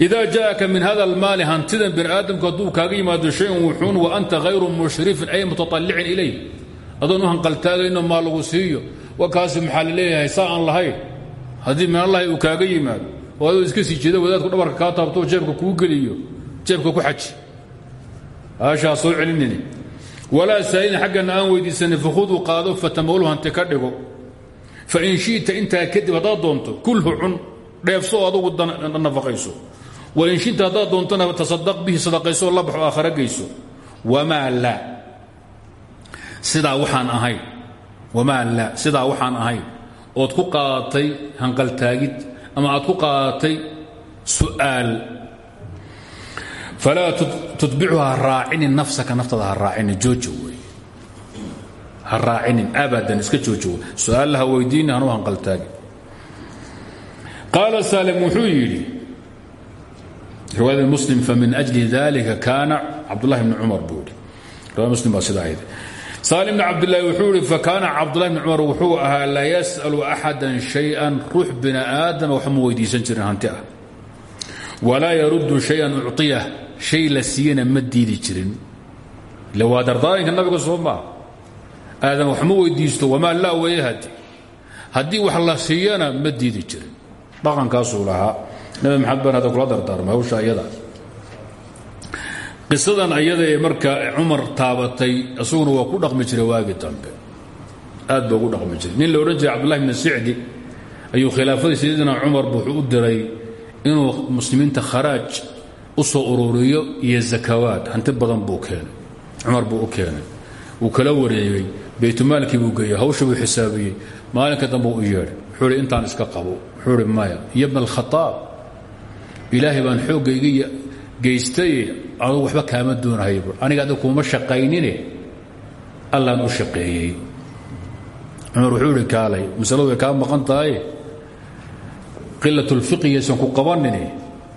Idaa jaءaka min hada almaali hantidan bini aadamku hadduu kaaga yimaado shayun wuxuun wa anta hayru mushrifin ay mutaطalicin ilayh adoon u hanqaltaagayno maa lagu siiyo. Wa kaasi maxaa leeyahay? Saa aan lahayn. Haddii min uu kaaga yimaado oo adoo iska sii jeeda wadaadku dhabarka kaa taabtoo jeebka kuu geliyo jeebka ku xaji. Aashaa soo celinini. Walaa saa'ilin xaggana aan weydiisanin fakhuduu qaado fatamawlu hanti ka dhigo. Fain shi'ta intaa kadib haddaad doonto kulhu cun dheefso oo adugu nafaqayso. Wain shita haddaad doontona tasadaq bihi sadaqayso la baxo aakhara geyso wamaa laa. Sidaa waxaan ahayn wamaa laa. Sidaa waxaan ahayn ood ku qaadatay hanqaltaagid ama aad ku qaadatay su'aal. Falaa tutbicu ha raacinin nafsaka naftada ha raacinin jooja abadan iska jooja wey su'aalla ha weydiini hanu hanqaltaagin qaala saalim wuxuu yidhi riwaayada muslim ajli dalika kaana cabdullahi bni cumar buu yidhi. Muslim baa ahayd saalim bni cabdillaahi wuxuu yidhi fakaana cabdullahi bni cumar wuxuu ahaa laa yas'alu axadan shay-an ruux bini aadama waxma weydiisan jirin hanti ah. Yaruddu shay-an shay la siiyana ma jirin. Ila waa dardaaranka nabiga soo maaha aadan wax ma weydiisto wamaa laa weeye hadi haddii wax la siiyana ma jirin. Dhaqankaasuu lahaa. Nabi maxamed baan hadda kula dardaarmay hawsha ayada qisadan ayada marka cumar taabatay isaguna waa ku dhaqmi jiray waagi dambe. Aad ba ugu dhaqmi jiray. Nin la odhan jiray cabdullahi bni sicdi ayuu khilaafadii sayidina cumar u diray inuu muslimiinta kharaaj u ururiyo iyo zakawaad. Hanti badan buu keenay. Cumar buu keenay. Wuu kala wareegay baytumaalkii buu geeyey hawsha buu xisaabiyey. Maalinka dambe u yeedhay. Wuxuu intaan iska qabo. Wuxuu hi maya iyo bna alkhataab baan xooggayga geystaye adugu waxba kaama doonahay aniga adig kuma shaqaynine allaan u shaqeeyey. Cumar wuxuu ihi kaalay masaladu way kaa maqan tahay. Qilatulfiqigaysan ku qabanine.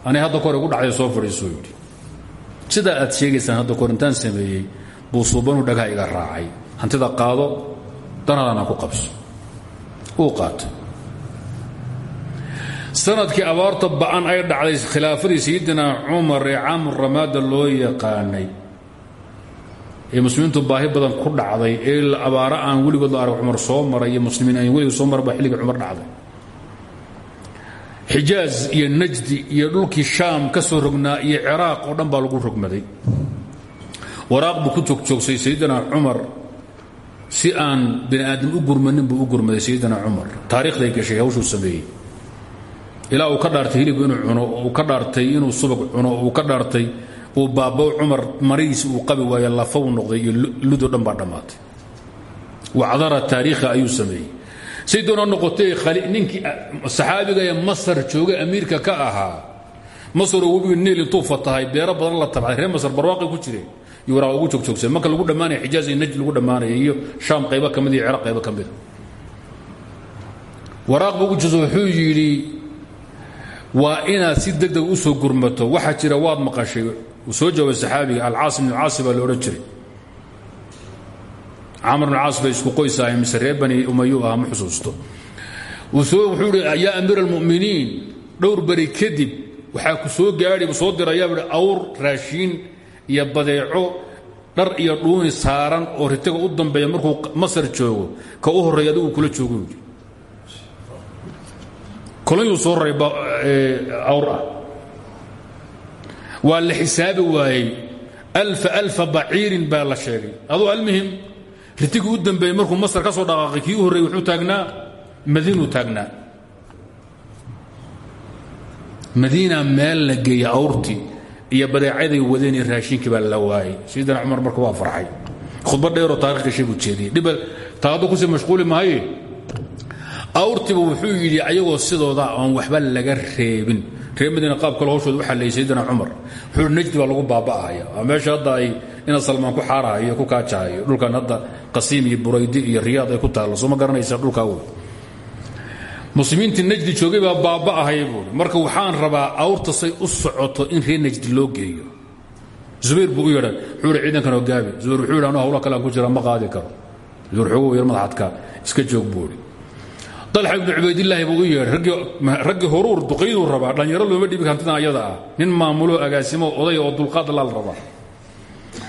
Anay hadda kor igu dhacday soo fadhiisuu yidhi. Sidaa aad sheegaysaan hadda kor intaan sameeyey buu suubanu dhagaha iga raacay. Hantida qaado danadana ku qabso. Uu sannadkii abaarta ba'an ay dhacday khilaafadii sayidina cumar ee caamur ramaada loo yaqaanay. Ee muslimiintu baahi badan ku dhacday ee abaaro aan weligood la arag cumar soo maray iyo muslimiin aan weligood soo maray baa xilligii cumar dhacday. Xijaaz iyo najdi iyo dhulkii shaam ka soo rognaa iyo ciraaq oo dhan baa lagu rogmaday. Waraaq buu ku joogjoogsay sayidina cumar si aan bini aadam u gurmanin buu u gurmaday sayidina cumar. Taarikhday gashay hawshuu sameeyey ilaa uu ka dhaartay hilib inuu cuno uu ka dhaartay inuu subag cuno uu ka dhaartay uu baabao cumar maridiisi uu qabi waayo lafaw noqday ludo dhan baa dhammaatay. Taariikha ayuu sameeyey. Say doona noqotay ninkii saxaabiga ee masar joogay amiirka ka ahaa. Masaroo webiga niil intuu fatahay beero badan la tabcay reer masar barwaaqi ku jireen. Iyo waraaq ugu joogjoogsan marka lagu dhammaanaya xijaaz iyo najd lagu dhammaanaya iyo shaam qaybo ka mid iyo ciraaq qaybo ka mida waraaq ugu joogsa wuxuu yidhi waa inaad si degdeg u soo gurmato. Waxaa jira waad maqashay. Uu soo jawaabay saxaabiga alcaas ibnu caasi baa la odhan jiray. Camr bn isku qoysahay mise reer bani ah ma xusuusto. Wuxuu idhi yaa amiir almu'miniin dhowr beri kadib waxaa ku soo gaadhi soo dirayaa awr raashiin iyo badeeco dhar iyo dhuuni saaran oo ritiga u dambeeya markuu masar joogo ka u horreeya adigu kula joogo kolonyuu soo raray awr ah. Waa la xisaabi waayey. Alfa alfa baciirin baa la almuhim ritigii u dambeeyey markuu masar ka soo dhaqaaqay kii u wuxuu taagnaa madiinuu taagnaa. Madiina meel la geeyey iyo badeecaday wadeen iyo baa la waayey. Sayidina cumar marka waa farxay. Khudba dheeroo taarikh gashay buu jeediyey dhiba taa haddu ku sii mashquuli mahaye awrtiba wuxuu yidhi ayagoo sidooda oon waxba laga reebin. Reer qaab kale hawshooda u xallayay sayidina cumar. Wuxuu najdi baa lagu baaba'ahaya meesha hadda ay ina salmaan ku xaarahayo ku kaajahayo dhulkan hadda qasiim iyo buraydi iyo riyaad ay ku taallo soo ma garanaysa dhulkaa wey muslimiintii najdi joogay baa baaba'ahaya buui marka waxaan rabaa awrta u socoto in reer najdi loo geeyo. Zubayr buu u yeedha wuxuu hi hogaabi zubayr wuxuu yidhi anu hawla kale ku jira ma qaadi karo. Zubayr xoogo yar madaxadka iska joog buu idhi dalxa ibnu cubaydillaahi buu u yeedhay raggii horuur duqayduu rabaa dhallinyaro looma dhibi hantidan ayada ah. Nin maamulo agaasimo odaya oo dulqaad laal rabaa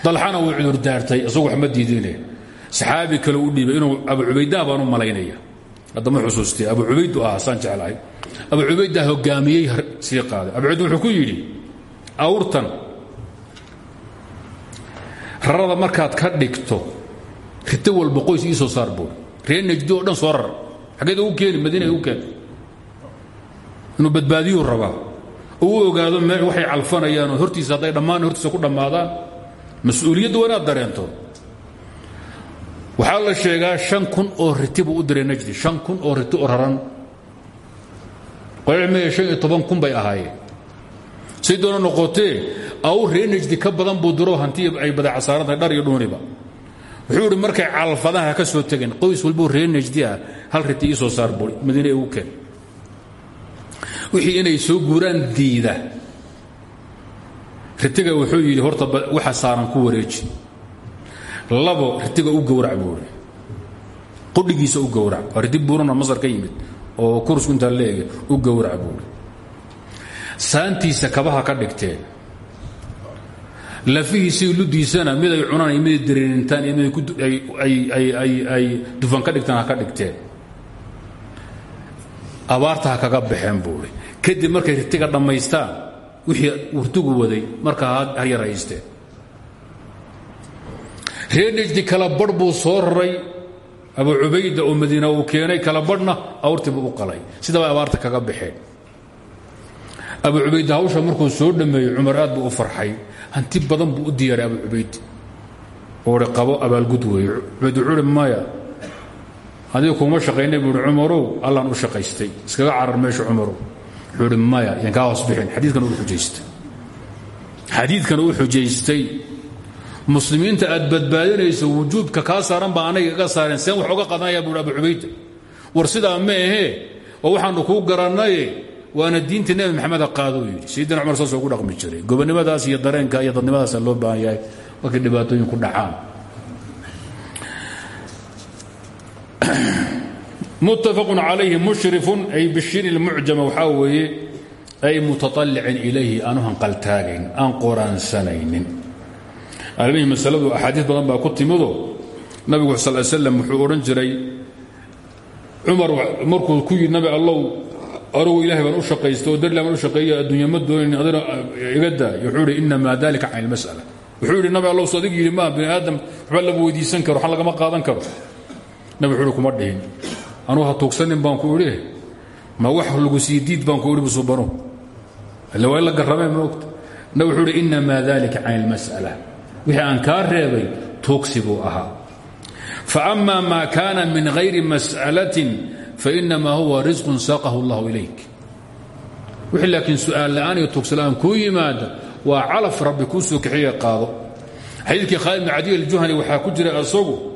dalxana wuu cudur daartay isagu wax ma diidine saxaabi kale u dhiibay inuu abu cubaydaa baan u malaynaya haddama xusuustay abu cubaydu ah saan jeclahay. Abu cubaydaa hogaamiyey sii qaaday abu cubayd wuxuu ku yidhi awrtan rarada markaad ka dhigto rito walba qoys ii soo saar dhan soo rar xaggeed ugu keeni madiina ugu keen inuu badbaadiyuu rabaa. Oo u ogaado meel waxay calfanayaan oo hortiisa hadday dhammaan hortiisa ku dhammaadaan. Mas'uuliyadda waa inaad dareento. Waxaa la sheegaa shan kun oo riti buu u diray najdi shan kun oo riti oo raran. Qolcilmiga shan iyo toban kun bay ahaayeen. Say doona noqotee aw ree najdi ka badan buu diro hanti ay badeeca saaran tahay dhar iyo dhuuniba. Wuxuu idhi markay calfadaha ka soo tegeen qoys walbuu ree najdi ah hal riti ii soo saar buri madiine ugu keen. Wixii inay soo guuraan diida. Ritiga wuxuu yidhi horta waxa saaran ku wareeji labo ritiga u gowrac buuri qudhigiisa u gowrac. Waa buurana masar ka yimid oo kursku intaa leege u gowrac buuri saantiisa kabaha ka dhigteen. Lafihiisii ludiisana mid ay cunaan iyo miday dareerintaan iyo mid ay dufan ka dhigtaan ka dhigteen abaarta ha kaga baxeen buuri kadib markay ritiga dhammaystaan wixii wurtigu waday markaa ha yaraysteen reer nejdi kala badh buu soo raray abu cubayda oo madiina uu keenay kala badhna awrtiibuu u qalay sidabay abaarta kaga baxeen abu cubayda hawsha markuu soo dhammeeyey cumar aad buu u farxay hanti badan buu u diyaaray abu cubayd ooi qabo abaalgud weeye cubayd wuxuu maya adiga kuma shaqaynay buu uhi cumarow allaan u shaqaystay. Iskaga carar meesha cumarow. Wuxuu uhi maya yan kaa hoos bixin. Xadiidkan uu xujaystay. Muslimiinta aad badbaadinayso wujuubka kaa saaran baa saareen seen wax oga qadanaya buui abu cubayda. War sidaa ma ahee oo waxaannu kuu garannaye waana diinta nebi maxameda qaadou yidhi. Sayidina cumar saasoo ugu dhaqmi jiray. Gobonnimadaas iyo dareenka iyo dadnimadaasa loo baahan yahay. Markay dhibaatooyin ku dhacaan muttafaqun calayhi mushrifun ay bishiri lmucjama waxaa weeye ay mutaطallicin ilayhi aanu hanqaltaagayn aan qoraansanaynin. Almihii masaladu axaadiis badan baa ku timido nabigu sal slam wuxuu odhan jiray cumar markuu ku yidhi nabi allow anugu ilahay baan u shaqaysta oo darila baan u shaqeeya adduunya ma doonin adina iga daay wuxuu idhi inamaa dalika can ilmas'ala wuxuu yidhi nabi allow so adig yidhi maa bini aadam waxba lama weydiisan karo waxan lagama qaadan karo nabi wuxuu ihi kuma dhihin. Anugu ha tuugsanin baan ku idhi ma wax lagu sii diid baan ku idhi busubano ille waa la garramee moogta nabi wuxuu idhi inamaa dalika wixii aan kaa reebay tuugsi buu ahaa. Faama ma kaana min hayri mas'alatin fainamaa huwa risqun saaqahu allahu ilayk. Wixii laakiin su'aal la'aan iyo tuugsila'aan kuu yimaada waa calaf rabbi kuu soo kaxiye qaado. Xadiidkii khaalid bn cadiy aljuhani ku jira isagu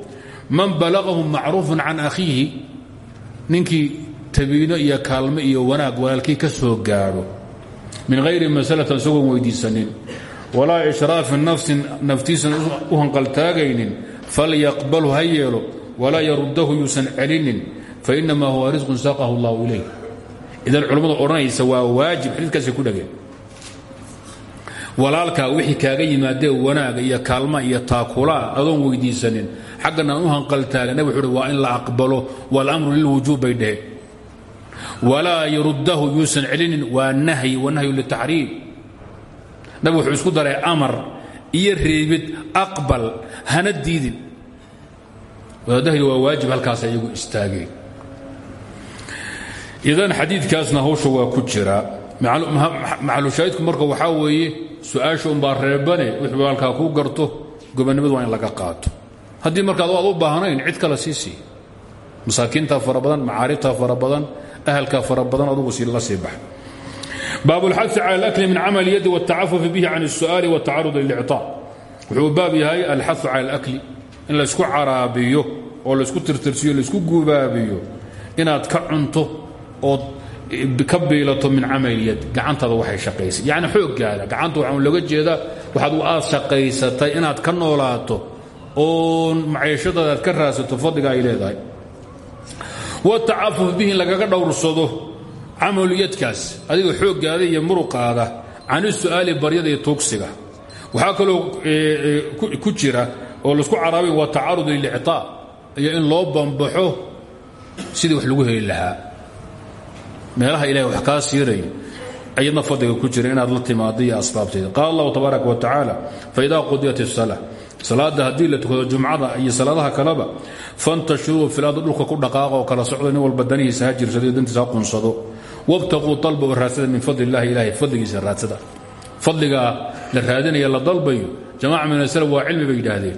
man balagahu macruufun can akhiihi ninkii tabiino iyo kaalmo iyo wanaag walaalkii ka soo gaadho min hayri masalatin isagoon weydiisanin walaa ishraafi nafsin naftiisan u hanqaltaagaynin falyaqbalhu ha yeelo walaa yaruddahu yuusan celinin fainamaa huwa risqun saaqahu allahu ilayh. Idan culammada odhanaysa waa waajib xadiidkaasay ku dhageen walaalkaa wixii kaaga yimaadee wanaaga iyo kaalma iyo taakulaa adoon weydiisanin. Xaggan aan u hanqaltaagan nabig wuxuu waa in la aqbalo waalamru lilwujuub bay dheheen walaa yaruddahu yuusan celinin waa nahyi wanahyu litaxriim nabig wuxuu isku daray amar iyo reebid aqbal hana diidin. Wadaadahdi waa waajib halkaas iyagu istaageen idan xadiidkaasna hawsha waa ku jira. Maxalushaahidku marka waxaa weeye su-aasha unbaa reebane wixuu halkaa kuu garto gobonnimadu waa in laga qaato haddii markaad aad u baahnayn cid kale sii sii masaakiintaa fara badan macaaribtaa fara badan ahalkaa fara badan adugu si la sii bax baab اlxaثi calى اlأkli min camal yadi wالtacafufi bihi can الsu'aali wالtacarud lilicطاء wuxuu baab yahay alxaثu calى اlأkli in laysku caraabiyo oo laysku tirtirsiyo laysku gubaabiyo inaad ka cunto ood ka biilato min camal yad. Gacantaada waxay shaqaysay. Yani xooggaada gacanta waxaan looga jeedaa waxaad aad shaqaysatay inaad ka noolaato oo maciishadaada aad ka raadsato fadliga ay leedahay. Watacafuf bihi lagaga dhowrsado camalyadkaas adiga xooggaada iyo muruqaada can isu'aali baryada iyo tuugsiga waxaa kaloo ku jira oo la isku caraabay waa tacarud lilicطaa iyo in loo bambaxo sidii wax lagu heli lahaa meelaha ilahay wax kaa siirayo ayadna fadliga ku jira inaad la timaado iyo asbaabteeda qaala allahu tabaaraka wa tacaala faidaa qudiyat الsala salaada haddii la tukado jumcada iyo salaadaha kaleba fantashiruu filaada dhulka ku dhaqaaqa oo kala socda nin walba danihiisa ha jirsado dantiisa ha qunsado. Wabtaquu raadsada min fadli illahi ilahay fadligiisa raadsada. Fadligaa la raadinaya la dalbayo jamaca min aslm waa cilmi bay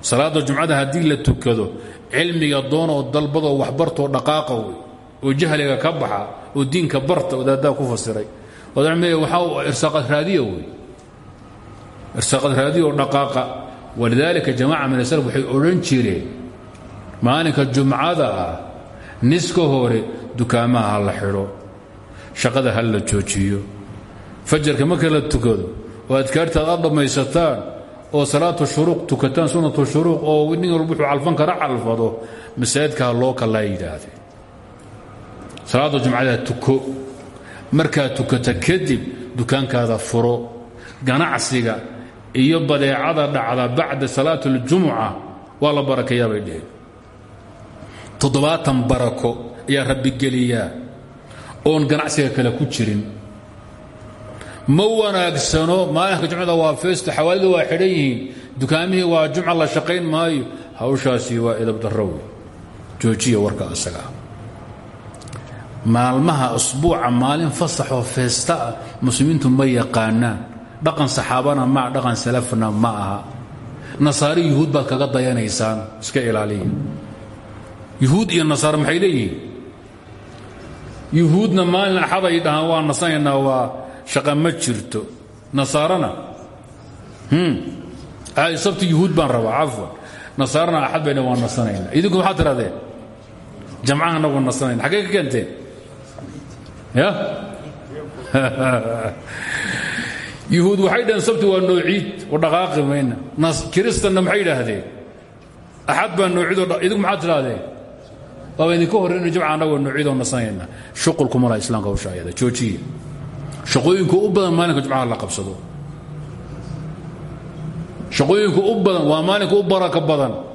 salaada jumcada haddii la tukado cilmiga doonoo dalbadoo waxbartoo dhaqaaqa wey oo jahliga ka baxa oo diinka barta wadaaddaa ku fasiray. Waxaa irsaaqad oo dhaqaaqa. Walidaalika jamaca min aslm waxay odhan jireen maalinka jumcada ah hore dukaamaha ha la xidho shaqada ha joojiyo fajarka marka la tukado oo adkaartaad aad dhammaysataan oo salaatu shuruuq tukataan sunnatu shuruuq oo nin walba wuxuu kara calfado masaajidkaa loo kalaa yidhaahdeen salaada jumcada tuko. Markaad tukata kadib dukaankaada furo. Ganacsiga iyo badeecada dhacda bacda salaat اljumuca waa la barakeeyaa bay dheheen toddobaatan barako ayaa rabbigeliyaa oon ganacsiga kale ku jirin. Ma wanaagsano maalinka jumcada waa feesto xawaalida waa xidhan yihiin dukaamihii waa jumca la shaqayn maayo hawshaasi waa idabdarrow joojiya warka asagaa maalmaha usbuuca maalin fasaxoo feesta ah muslimiintu ma yaqaanaan. Dhaqan saxaabana maa dhaqan salafna ma aha. Nasaari yuhuud baad kaga dayanaysaan iska ilaaliya yuhuud iyo nasaare maxay leeyihiin? Yuhuudna maalin axad ay dhahaan waa nasanaynaa waa shaqa ma jirto. Nasaarana? Sabti yuhuud baan rabaa cafwan. Nasaarana axad bayna waa nasanayna idinku maxaad tirahdeen jamcahana waa nasanayna xaggee ka keenteen? ya yuhuud waxay dhaheen sabti waa noociid oo dhaqaaqi mayna. Kiristanna maxay idhaahdeen axad baa noociid idinku maxaad tidhahdeen waaba idinka horreyna jamca annaga waa noociid oo nasanayna shuqulkuma laha islaamka hawsha ayada joojiya shaqooyinku u badan maalinka jumcaha la qabsado. Shaqooyinku u badan waa maalinka u baraka badan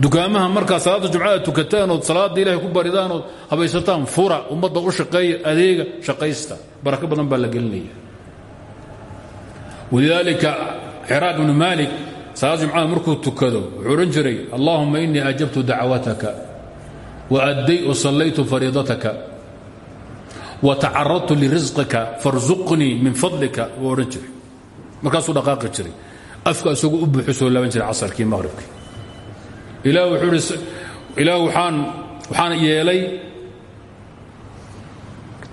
dukaamaha markaa salaada jumcada tukataan ood salaada ilahay ku baridaan ood habaysataan fura ummadda u shaqeeya adeega shaqaysta. Barako badan baa la gelinaya. Walidaalika xiraaq ibnu maalik salaada jumcada markuu tukado wuxuu jiray allahuma inii ajabtu dacwataka waadday sallaytu fariidataka watacaradtu lirisqika farzuqnii min fadlika wuu odhan jiray. Markaasuu dhaqaaqi jiray. Afka isagoo u buuxu soo jiray casarkii maqhribkii ilaah wuxuu ihi ilaah waxaan waxaan yeelay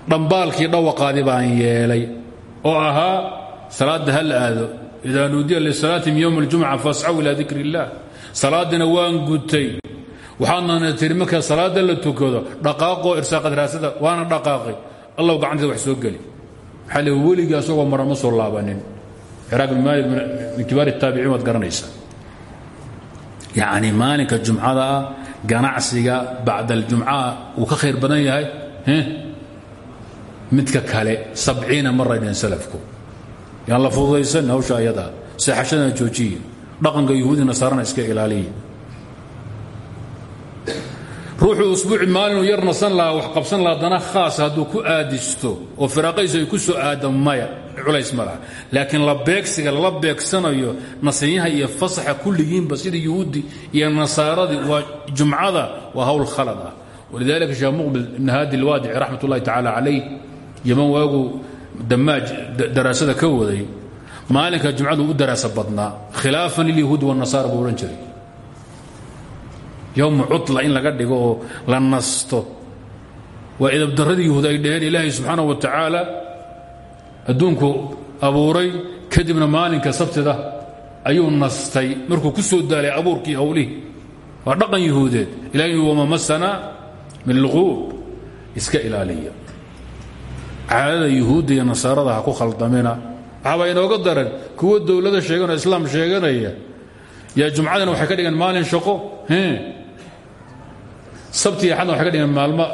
dhambaalkii dhawaqaadii baan yeelay oo ahaa salaadda ha la aado idaa nuudiya lisalaati min yowm اljumca fascaw ilaa dikr اllah salaadina waan gutay waxaadnana tiri marka salaada la tukado dhaqaaqoo irsaaqad raasada waana dhaqaaqay allah gacanteeda wax soo geli maxaa le weligii asagoo maran ma soo laabanin ciraaq ibn maalik min kibaar الtaabiciin waad garanaysaa yacni maalinka jumcada ah ganacsiga bacda aljumcaha uu ka khayr badan yahay midka kale sabciina mara dheen salafku. Yaan la hawsha ayadaa seexashadana joojiye dhaqanka yuhuudi nasaarana iska ilaaliya ruuxuu usbuuci maalinuu yar nasan lahaa wax qabsan lahaa dana khaas hadduu ku aadisto oo firaaqaysu ay ku soo aada maya culays ma laha. Laakiin la beegsiga iyo fasaxa kulligiinba sida yuhuudi iyo nasaaradii waa jumcada waa hawl khalad ah. Walidaalika sheekh muqbil ibn haadi alwaadici raxmat ullahi tacaala calayh yaman waagu damaaj daraasada ka waday maalinka jumcadu u daraasa badnaa khilaafan lilyahuudi wanasaara buu odhan jiray yowma cutla in laga dhigo oo la nasto. Waa idabdarradii yuhuud ay dhaheen ilaahay subxaana wa tacaala adduunku abuuray kadibna maalinka sabtida ayuu nastay. Markuu ku soo daalay abuurkii hawlihii waa dhaqan yuhuudeed. Ilahay wama masana min luquub iska ilaaliya. Caadada yuhuudda iyo nasaarada ha ku khaldamina. Waxaabaa inooga daran kuwo dowladda sheeganoo islaam sheeganaya yaa jumcadana waxay ka dhigeen maalin shaqo sabtiya xadna waxay ka dhigeen maalmo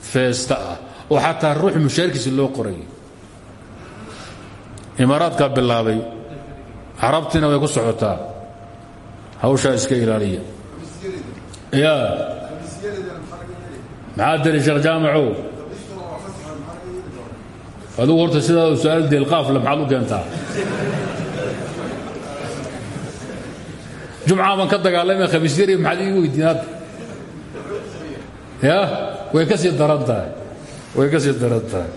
feesta ah oo xataa ruux mushaarkiisa loo qoray. Imaaraadkaa bilaabay carabtiina way ku socotaa. Hawshaa iska ilaaliya. Ya maxaa tiri sheekh jaamacow adugu horta sidaa su'aal deelqaafle maxaad u keentaa? Jumca baan ka dagaalamay khamiisyari maxaad ii weydiin hadda ya way ka sii daran tahay way ka sii daran tahay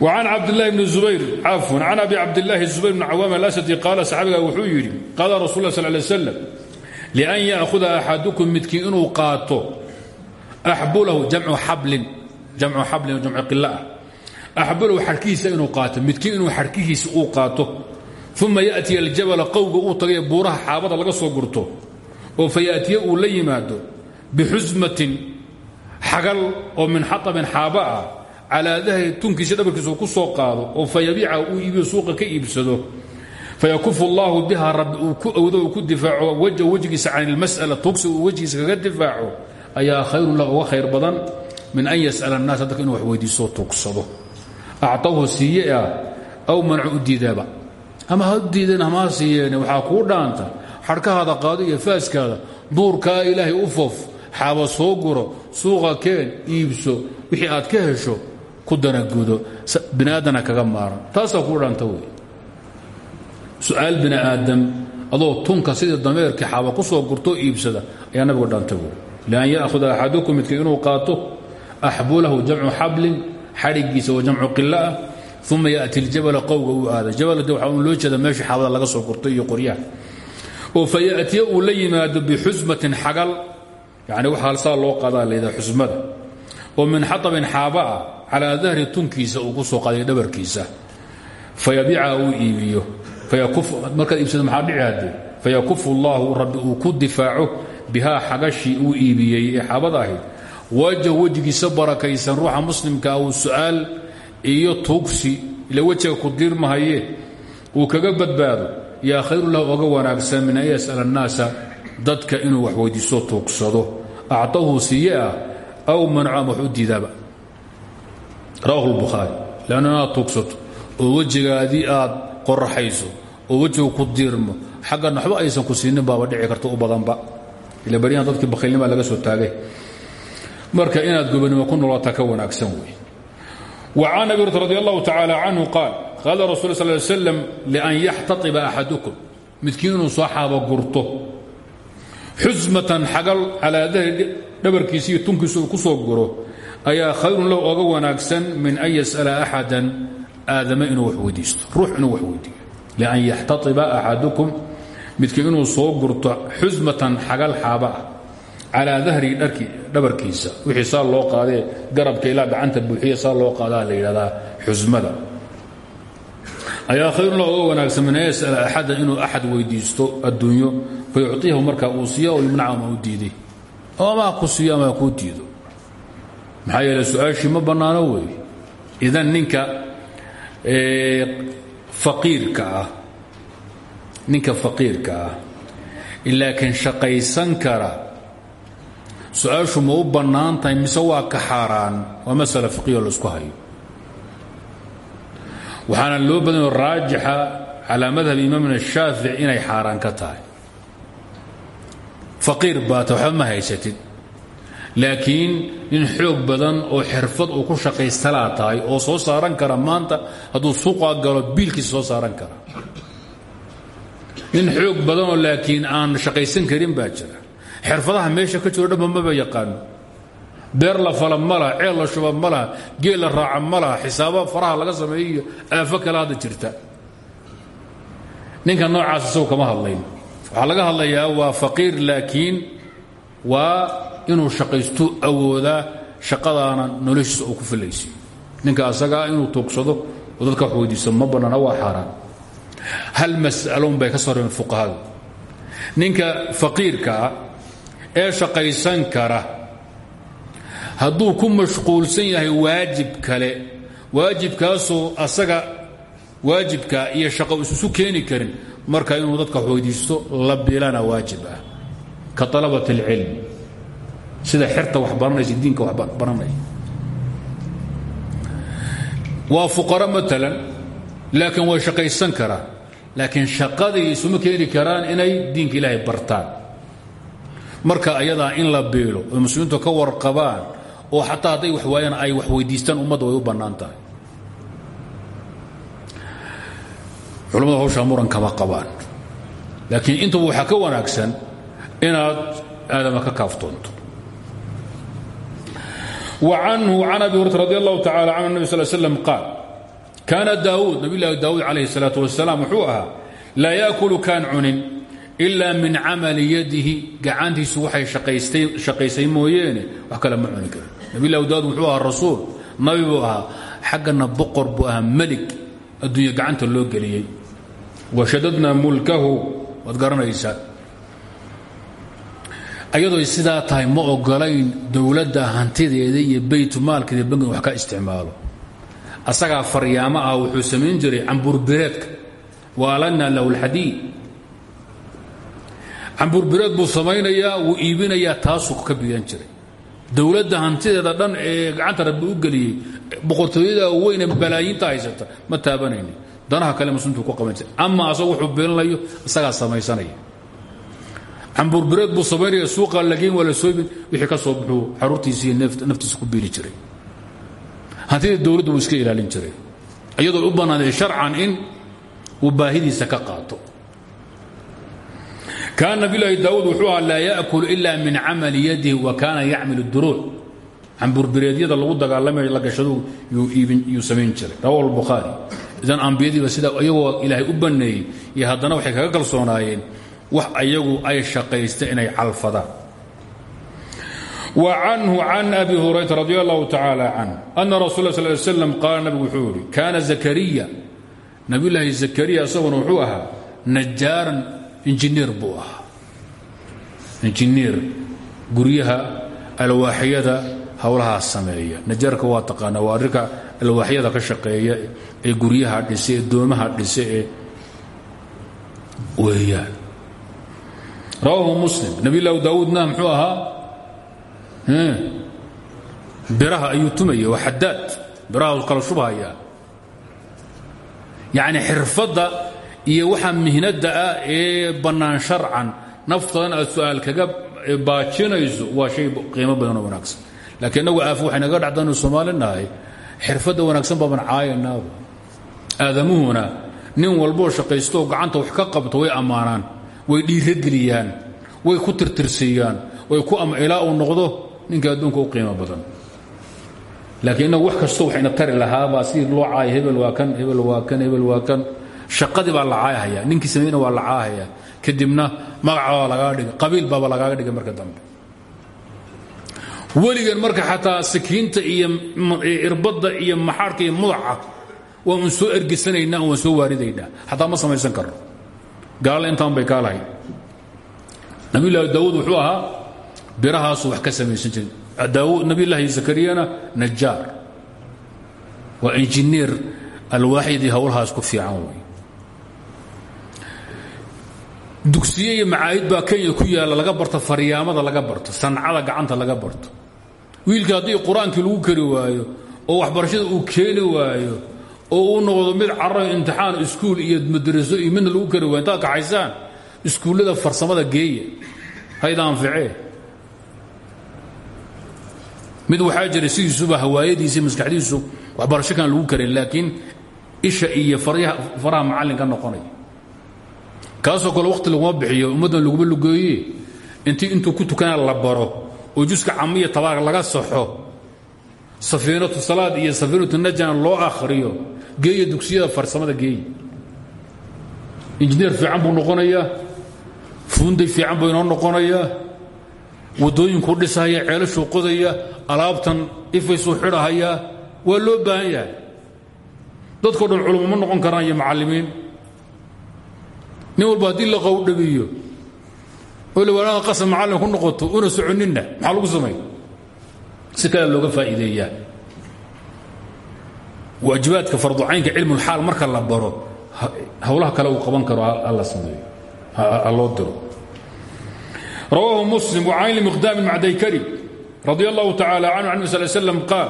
وعن عبد الله بن زبير عفوا عن أبي عبد الله الزبير بن عوام الأسدي قال صحابي وxuu yidhi قال رsuل الله صلى اه عليه وسلم لأن يأخذa أxadكم midkii inuu qaato أxbulahu jamcu xablin jamcu xablin jamcu qila ah axbulahu xarkihiisa inuu qaato midkii inuu xarkihiisa uu qaato uma yأtiya aljabala qowga uu tagay buuraha xaabada laga soo gurto oo fayaأtiya uu la yimaado bixusmatin xagal oo min xaabin xaaba ah calaa dahri tunkiisa dhabarkiisu ku soo qaado oo fa uu iibiyo suuqa ka iibsado. Fayakufu allaahu biha rabbi ku awdo ku difaaco wajha wejgiisa can ilmas'ala tugsi uu wejgiisa difaaco ayaa khayr lahu uga khayr badan min an yas'ala annaas dadka inuu wax weydiiso tugsado actawhu siiye ah, aw mancu u ama ha ama ha siiyeene waxaa dhaanta. Xadhkahaada qaado iyo faaskaada duurka ilaahay u foof xaabo soo guro suuqa keen iibso wixii aad ka hesho ku danagudo. Biniaadana kaga maaran taasaa kuu dhanta wey. Su'aal biniaadam adoo tunka sidii dameerkii xaaba ku soo gurtoo iibsada ayaa nabigu dhanta wey. Lian yaahuda axadukum midka inuu qaato axbulahu jamcu xablin xadhigiisa oo jamcu qilaah uma yaati ljabala qowga uu aada jabalde waxaa loo jeeda meeshii xaabada laga soo gurto iyo qoryaha. Oo fa yaatiya uu la yimaado yani waxaa saa loo qaadaa layidhaha xusmada. Oo min xaطabin xaaba ah calaa dahri tunkiisa uu ku soo qaaday dhabarkiisa. Fayabiica uu iibiyo. Markaad iibsado maxaa dhici hadde fayakufu اllahu rabbi uu ku difaaco bihaa xagashii uu iibiyey iyo tuugsi ila wejiga ku diirmahaye uu kaga badbaado. Yaa khayru lahu oga wanaagsan min an annaasa dadka inuu wax weydiisto tuugsado acطahu siiye ah aw manca ama wax u diidaaba. Rawahu lbukhaari leanna inaad tuugsato oo wejigaadii aad qoraxayso oo ku diirmo xaggan waxba aysan ku siinin baaba dhici karta u badanba. Ila baryahan dadkii bakhiilnimaa laga soo taagay. Marka inaad gobonimo ku noolaataa ka wanaagsan wey وcan abi hurata radi allahu qaal qaala rasul ly slam lian yaxtaiba axadukum midkii inuu soo xaabo gurto xusmatan xagal calaa dahri dhabarkiisa iyo tunkiisa ku soo guro ayaa khayrun lahu oga wanaagsan min an yas'ala axadan aadama inuu wax weydiisto ruux inuu wax weydiiyo. Lian yaxtaiba axadukum soo gurto xusmatan xagal xaaba ah calaa dahri dhabarkiisa. Wixii saa loo qaadee garabka ilaa gacanta buuxiya saa loo qaadaa la yidhahdaa xusmada. Ayaa khayrun la oga wanaagsan min an yas'ala axadan inuu axad weydiisto adduunyo fayucطiyahu markaa uu siiya oo yumnaca ama u diiday oo amaa ku siiyo amaa kuu diido? Maxaa yeele su'aashii ma bannaano wey. Idan ninka faqiirka ah ninka faqiirka ah laakiin shaqaysan kara su'aashu ma u bannaan tahay mise waa ka xaaraan? Waa masala fiqiyo la isku hayo. Waxaana loo badanayo raajixa calaa madhab imaamina shaafic inay xaaraan ka tahay faqiir baata waxba ma haysatid. Laakiin nin xoog badan oo xirfad uu ku shaqaystalaa tahay oo soo saaran kara maanta hadduu suuqa galo biilkiisa soo saaran kara. Nin xoog badanoo laakiin aan shaqaysan karin baa jira. Xirfadaha meesha ka jiro dhanba maba yaqaano beer la fala ma laha ceel la shuba ma laha geel la raaca ma laha xisaaba faraha laga sameeyo iyo aafo kale hadda jirta. Ninka noocaas isagu kama hadlayn waxaa laga hadlayaa waa faqiir laakiin waa inuu shaqaystu awoodaa shaqadaana noloshiisa uu ku filaysiyo ninka asagaa inuu tuugsado oo dadka wax weydiisto ma bannaana waa xaaraan. Hal mas'aloun bay ka soo reebeen fuqahadu? Ninka faqiirka ah ee shaqaysan kara hadduu ku mashquulsan yahay waajib kale waajibkaasoo asaga waajibka iyo shaqo isusu keeni karin marka inuu dadka weydiisto la bilana waajib ah. Ka alabat اlcilm sida xerta wax baranaysa diinka wax baranaya waa fuqaro maalan laakiin way shaqaysan karaan. Laakiin shaqadii isuma karaan inay diinka ilaahay bartaan. Marka ayadaa in la biilo muslimiintu ka warqabaan oo xataa hadday wax waayaan ay wax weydiistaan ummadda way u bannaan culamadu hawshaa murankaba qabaan. Laakiin intuba waxaa ka wanaagsan inaad aadama ka kaaftoonto. Wa canhu can abi hurata radi allahu tacala can nebi sal slam qaal kaana daawuud nabiyulahi daawuud calayhi salaatu wasalaam wuxuu ahaa laa yaakulu kaan cunin ilaa min camali yadihi. Gacantiisu waxay shaqaysay mooyeene wax kale ma cuni karin nabilahi daawud wuxuu ahaa rasuul nabi buu ahaa xaggana boqor buu ahaa melig adduunya gacanta loo geliyey washadadna mulkahu waad garanaysaa. Ayadoo sidaa tahay ma ogolayn dowladda hantideeda iyo baytmaalkeeda bangiga wax ka isticmaalo. Asagaa faryaamo ah wuxuu samayn jiray cambuurbireedka waalana lahu lxadiid cambuurbireed buu samaynayaa wuu iibinayaa taasuu ka bigan jiray. Dowladda hantideeda dhan ee gacanta rabbi u geliyey boqortooyada weyne balaayiinta haysata ma taabanayni danaha kale muslimtu ku qaban jira ama asagu wuxuu biilinayo isagaa samaysanaya. Cambuurbireed buu samaynaya suuqaa lageyn waa la soobin wixii ka soo buxuu xaruurtiisa iyo naftiisa ku biili jiray. Hantida dowladdu wuu iska ilaalin jiray. Iyadoo u bannaanay sharcan in uu baahidiisa ka qaato. Kaana nabilaahi daawuud wuxuu ahaa laa yaأkul ila min camali yadihi wa kaana yacmil duruuc cambuurbireedyada lagu dagaalamay la gashadu yuu samayn jiray. Rawahu lbukhaari idan ambiyadiiba sida iyagoo ilaahay u baneeyey iyo haddana waxay kaga kalsoonaayeen wax ayagu ay shaqaysta inay calfadaan. وanhu can abi hurayra radi allahu tacaala can ana rasul sal l slm qaala nabigu wuxuu yihi kaana zakariya zakariya isaguna wuxuu ahaa najaaran injineer buu ahaa. Injineer guryaha alwaaxyada howlahaas sameeya. Najaarka waa taqaana waa arrinka alwaaxyada ka shaqeeya ee guryaha dhise doomaha dhise ee weeyaan. Rawaahu muslim. Nabi llaahi daawuudna muxuu ahaa biraha ayuu tumaya waa xadaad biraha kala shubhaya yacni xirfadda iyo waxaa mihnada ah ee bannaan sharcan naftadan aad su'aal kaga baajinayso waa shay qiimo badan oo wanaagsan. Laakiin innagu aaf waxay naga soomaali nahay xirfadda wanaagsan baaban caayanaaba aadamuhuna nin walboo shaqaystooo gacanta wax ka qabto way ammaanaan way dhiirageliyaan way ku tirtirsiiyaan way ku ilaa uu noqdo ninka adduunka u qiimo badan. Laakiin innagu wax kasto waxayna tari lahaabaa sidii loo caaya hebel waa kan hebel waa kan hebel waa kan. Shaqadii baa la caayahaya ninkii samayna waa la caahaya kadibna magacbaa lagaga dhigay qabiil baaba lagaaga dhigay marka dambe weligan marka xataa sakiinta iyo irbadda iyo maxaarka iyo mudaca waa un soo ergisanaynaa waan soo waaridaynaa. Xataa ma samaysan karno gaalada intaan bay kaa lahayd. Nabiyullaahi daawuud wuxuu ahaa birahaasu wax ka samaysan jiray nabiyullaahi zakariyana najaar waa injineer alwaaxidii howlahaas ku fiican wey dugsiye iyo macaahid baa kenya ku yaalla laga barto faryaamada laga barto sancada gacanta laga barto wiilka haddii qur'aankii lagu kari waayo oo waxbarashada uu keeni waayo oo uu noqdo mid cararayo imtixaan iskuul iyo madraso iyo midna lagu kari waayo intaad kaxaysaan iskuullada farsamada geeya hayda anficee mid waxaa jira sidiisuba hawaayadiisi maskaxdiisu waxbarasho lagu karin laakiin isha iyo faraha macallinka noqonaya kaasoo kale waqti laguma bixiyo ummaddan laguma lugeeye intii intuu ku tukanaa la baro oo juska camiya tabaark laga saxo safiinatu salaad iyo safiinatu najan loo akhriyo geeya dugsiyada farsamada geeya injineer fiican buu noqonayaa fuunday fiican buu inoo noqonayaa waddooyinkuu dhisahaya ceelashuu qodaya alaabtan ifaysuu xidhahayaa waa loo baahan dadkao dhan culummo noqon karaan iyo macallimiin. Nin walba haddii la qowdhabiyo oo liwaanada qasab macallin ku noqoto una soconinna maxaa lagu samay si kale looga faa'iideeyaa. Waajibaadka farducaynka cilmulxaal marka la baro hawlaha kale uu qaban karo alla sameeyo ha loo diro. Muslim وcan miqdaam macdaykari radi allahu tacala canhu an sal slam qaal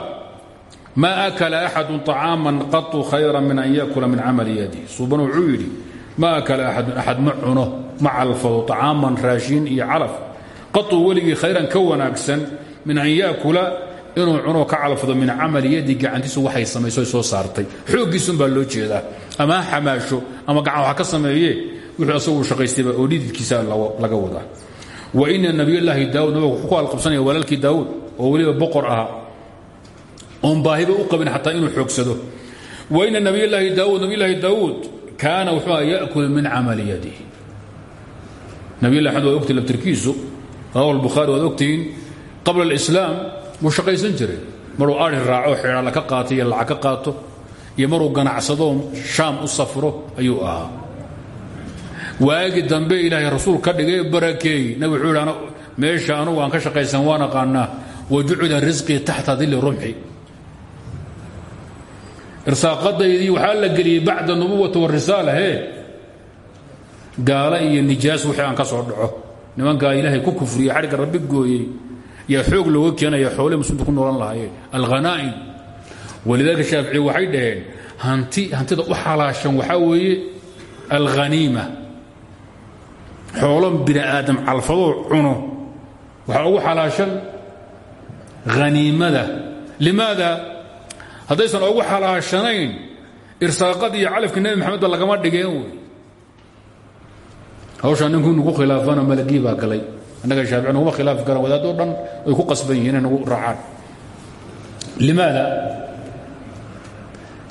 ma akala axadu طacaama qatu khayra min an yakula min camali yadi suuban ma akala axadun axad ma cuno ma calfado طacaaman raashin iyo calaf. Qatuu weligii khayran ka wanaagsan min an yakula inuu cuno ka calfado min camali yadi gacantiisu waxay samayso soo saartay. Xooggiisun baa loo ama ha ama gacan wax ka sameeye wuxuu asagu shaqaystayba oo laga wadaa. Wa ina nabiyllaahi daawud nabiga wuxuu ku alqabsanaya walaalkii daawuud oo weliba boqor ahaa. Oon baahiba u qabin wa ina nabiyllaahi daawud nabiyllaahi daawuud kaana wuxuu yakul min camali yadihi. Nabiyllahi axmed waad ogtii laftirkiisu rawahu albukhaari waad ogtihiin qabla alislaam wuu shaqaysan jiray. Maruu ari raaco xeedhaala ka qaato iyo lacag ka qaato iyo maruu ganacsadoo shaam u safro ayuu ahaa. Waagi dambe ilaahay rasuul ka dhigay barakeey nabi wuxuu idhi meesha anugu aan ka shaqaysan waan aqaanaa. Wa jucila risqii taxta dilli rumxi irsaaqadaydii waxaa la geliyey bacda nubuwati warisaala hee? Gaala iyo nijaas wixii ka soo dhaco. Nimankaa ilaahay ku kufriyey xadhigga rabbi gooyey yaa xoog looga keenaya xoole muslimta ku noolan lahaayeen. Alghanaa'im. Walidaalika shaafici waxay dhaheen hanti hantida u xalaashan waxaa weeye alghaniima. Xoolo bini aadam calfadoo cuno waxaa ugu xalaashan haniimada limaada haddaysan ugu xalaashanayn irsaaqadii iyo calafkii nebi maxamed ba lagama dhigeen wey. Hawshaa ninkuu nagu khilaafana malagii baa galay. Annaga shaafici naguma khilaafi karaan wadaadoo dhan way ku qasban yihiin inay raacaan. Limaada?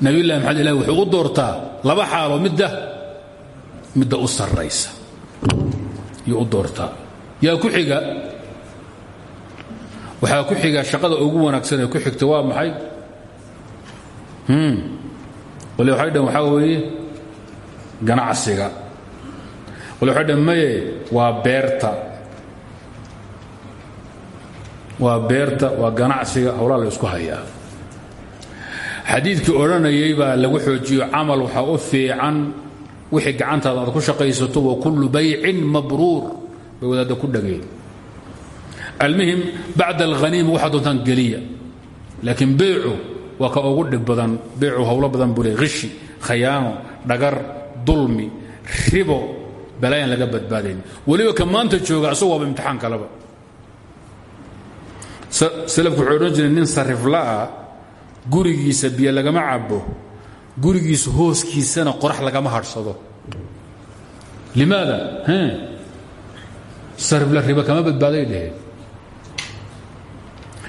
Nabiyullahi maxamed ilahi wuxuu u doortaa laba xaalo midda midda u sarraysa. Yuu doortaa. Yaa ku xiga? Waxaa ku xiga shaqada ugu wanaagsan ee ku xigta waa maxay wali waxay dhaheen waxaa weeye ganacsiga. Wali waxay dhaheen maye waa beerta. Waa beerta waa ganacsiga howlaa la isku hayaa. Xadiidkii odhanayay baa lagu xoojiyo camal waxaa u fiican wixii gacantaada aad ku shaqaysato wa kullu baycin mabruur. Bay ku dhageen. Almuhim bacda alhaniima waxaa doontaan geliya. Laakiin waa ka ugu dhib badan beycu howlo badan buu le hishi khayaano dhagar dulmi ribo balaayan laga badbaadayn weliba ka maanta jooga asagu waaba imtixaan kaleba salafku wuxuu odhan jiray nin sarifla'a gurigiisa biyo lagama cabo gurigiisa hooskiisana qorax lagama hadhsado limaada? Sarifla riba kama badbaaday dheheen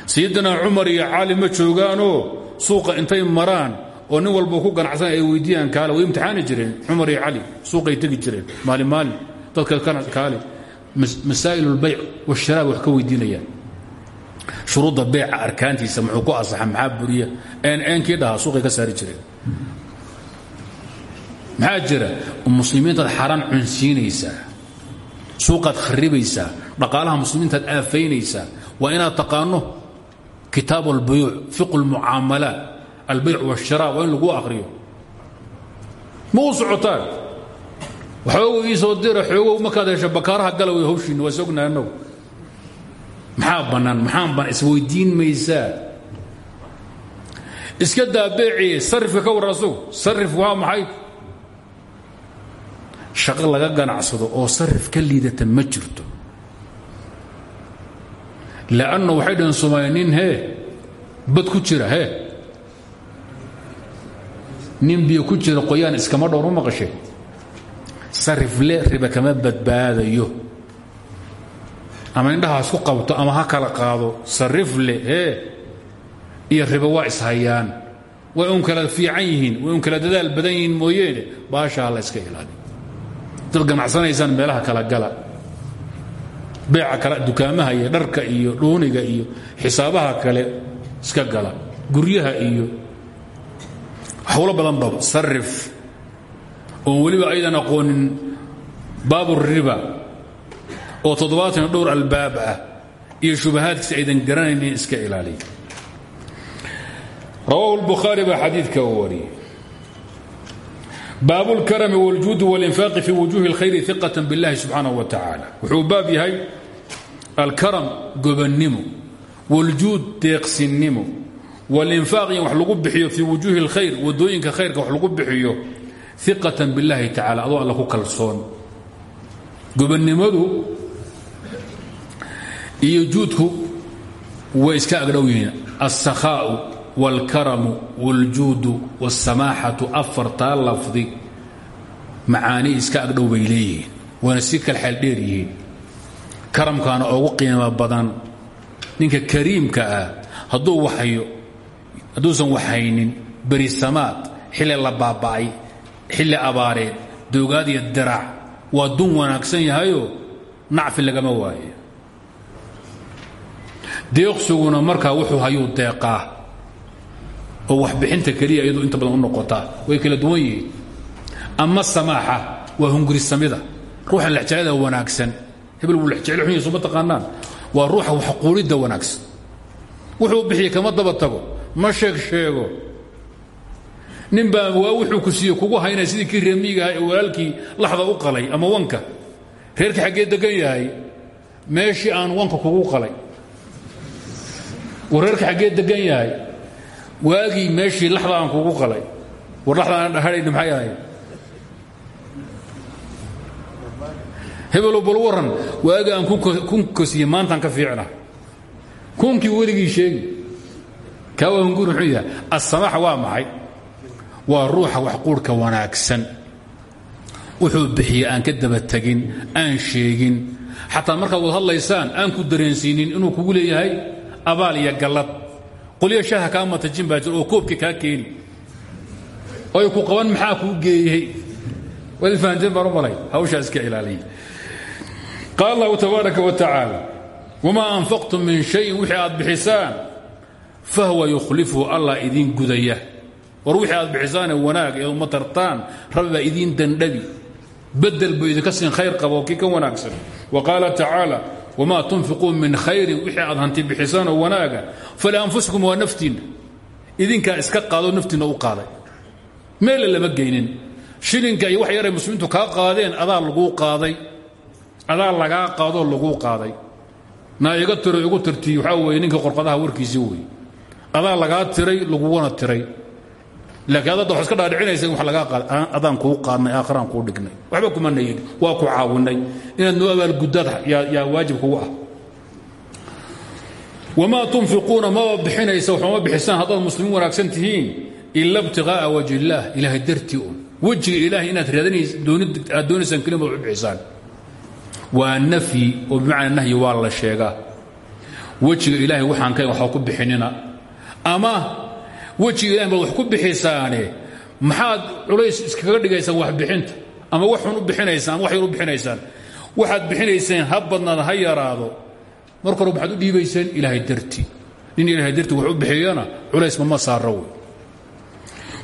sayidina iyo cali ma suuqa intay maraan oo nin walba ku ganacsan ay weydiiyaan kaale. Way imtixaani jireen cumar iyo cali suuqay tegi jireen maalin maalin. Dadka kaale. Masaa'il اlbayc wاsharaab wax ka weydiinayaan. Shuruudda beeca arkaantiisa muxuu ku asaxa maxaa buriya? Eenkii dhahaa suuqay ka saari jireen. Maxaa jira? Muslimiintaad xaaraan cunsiinaysaa suuqaad kharibaysaa. Dhaqaalaha muslimiintaad aafaynaysaa. Waa inaad taqaano kitaab اlbuyuuc fiqu اlmucaamalaat albayc wاshara waa in lagu akriyo ma u socotaan waxoogo ii soo dira xoogow markaad hesho bakaaraha galaway hawshiinna waa sognaha annagu maxaa bannaan maxaan ban isweydiin maysaa iska daa beeciye sarifka ka warran asagu sarif waa maxay shaqo laga ganacsado oo sarif ka liidata ma jirto lanna waxay dhaheen soomaaliya nin hee bad ku jira hee nin biyo ku jira qoyaan iskama dhowr ma maqashe sarif le riba kama badbaadayo ama indhaha isku qabto ama ha kala qaado sarif le hee iyo riba waa ishayaan way un kala fiican yihiin way un kala dadaal badan yihiin mooyeene baashaa la iska ilaali dad ganacsanaysaan meelaha kala gala beeca kale dukaamaha iyo dharka iyo dhuuniga iyo xisaabaha kale iska gala guryaha iyo hawlo badan baba sarif oon weliba aydan aqoonin baaburiba oo toddobaatan dhowr albaab ah iyo shubahaadkiisa aydan garanaynin iska ilaaliya rawaahu lbukhaari baa xadiidka wariyey baab اlkarami wاljuudi wاlinfaaqi fi wujuhi اlkhayri iqaة biاllahi subxaanaه wa tacaala wuxuu baab yahay alkaram gobannimo wاljuud deeqsinnimo wاlinfaaq in wax lagu bixiyo fii wujuhi اlkhayr wadooyinka khayrka wax lagu bixiyo iqaة biاllahi tacala adoo alla ku kalsoon gobannimadu iyo juudku way iska agdhow yihiin الsakhaau wاlkaramu wاljuudu wالsamaaxatu afartaa lafdi macaani iska agdhow bay leeyihiin waana si kal xeel dheer yihiin karamkaana ugu qiimo badan ninka kariimka ah hadduu waxayo hadduusan waxaynin berisamaad xilli la baaba'ay xilli abaareed doogaad iyo diraac waa dun wanaagsan yahayoo nacfi lagama waayo deeqsiguna markaa wuxuu hayuu deeqaa oo waxbixinta keliya iyadu inta badan u noqotaa. Way kala duwan yihiin. Ama samaaxa waa hungurisamida. Ruuxa lexjeclada wanaagsan. Hebel wuu lexjecel xun yahay suma taqaanaan waa ruuxa waxquulidda wanaagsan. Wuxuu bixiye kama daba tago. Ma sheeg sheego. Nin baa waa wuxuu ku siiye kugu haynaya sidii kii reemiigaha ee walaalkii laxda u qalay ama wanka. Reerka xaggee degan yahay meeshii aan wanka kugu qalay. War reerka xaggee degan yahay waagii meeshii laxda kugu qalay. War laxda aan dhahadhayni maxay ahayd hebelo bal waran waagi aan kun kosiye maantaan ka fiicna. Kunkii weligii sheegi. Kaa waa hunguri muxuu yahay assamaaxa waa maxay? Waa ruuxa wax quurhka wanaagsan. Wuxuu bixiye aan ka daba tegin aan sheegin. Xataa markaad wad hadlaysaan aan ku dareensiinin inuu kugu leeyahay abaal iyo gallad qolyo shaaha kaa matajin baa jir oo koobkii kaa keeni oy ku qaban maxaa kuu geeyey? Waad fahanteen baan u malay iska ilaaliya qaal allahu tabaaraka wa tacaala wamaa anfaqtum min shayin wixii aad bixisaan fahwa yukhlifuhu allah idiin gudaya. War wixii aad wanaag ee uma tartaan rabbi baa idiin dandhabi bedel khayr qaba oo kii wanaagsan. Wa qaala tacaala wamaa tunfiquu min khayrin wixii aad hanti bixisaanoo wanaaga falianfusikum waa naftiinna idinkaa iska qaadoo naftiinna u qaaday meelle lama geynin shilinka iyo wax yaray muslimiintu kaa qaadeen adaa laguu qaaday adaa lagaa qaadoo laguu qaaday naa iga tiro igu tirtii waxaa weeye ninka qorqadaha warkiisii wey adaa lagaa tiray laguguna tiray laakiin adada wax iska dhaadhicinaysa in wax lagaa qaad adaan kuu qaadnay aakharaan kuu dhignay. Waxba kuma nayin waa ku caawinay. Inaad noo abaalguddaad yaa waajib kugu ah. Wamaa tunfiquuna maba bixinaysa waxuma bixisaan haddaad muslimiin wanaagsan tihiin ila ibtiqaa'a wajhi illaah. Ilaahay dartii un wejiga ilaahay inaad aad doonaysaan kelimad wax u bixisaan. Waa nahyi waa la sheegaa. Wejiga ilaahay waxaan ka waxba ku bixinina. Ama wejiga ilahay baad wax ku bixisaane maxaad culays iskaga dhigaysaan waxbixinta ama wax xun u bixinaysaan ama wax yar u bixinaysaan. Waxaad bixinayseen ha ha yaraado. Marka hore maxaad u dhiibayseen ilaahay darti. Nin ilaahay darti wax bixiyana culays mama saara wey.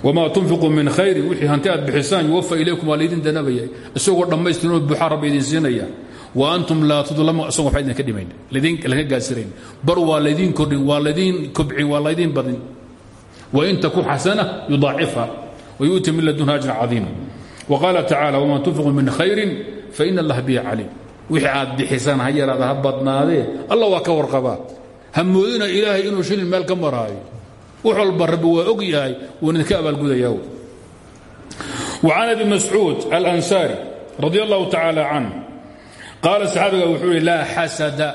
Wamaa tunfiquu min khayrin wixii hanti aad bixisaan ilaykum waa laydin danabaya isagoo dhammaystirinoo buuxaa rabbi wa antum laa tudlamu isagoo waxba idinka dhimayn laga gaasirayn bar waa kordhin waa laydiin kobcin badin win taku xasana yudaacifha wayu'ti min ladunha ajra caiima waqaala tacaala waman tunfiqu min khayrin faina allah bihi caliim wixii aad bixisaan ha yaraada ha badnaadee alla waa ka warqabaa ha moodina ilaahay inuu shilin meel ka maraayo wax walba rabbi waa og yahay wuunidinka abaalgudayaa wacan abi mascuud alansaari radi allahu tacaala canh qaala saxaabiga wuxuu ihi laa xasada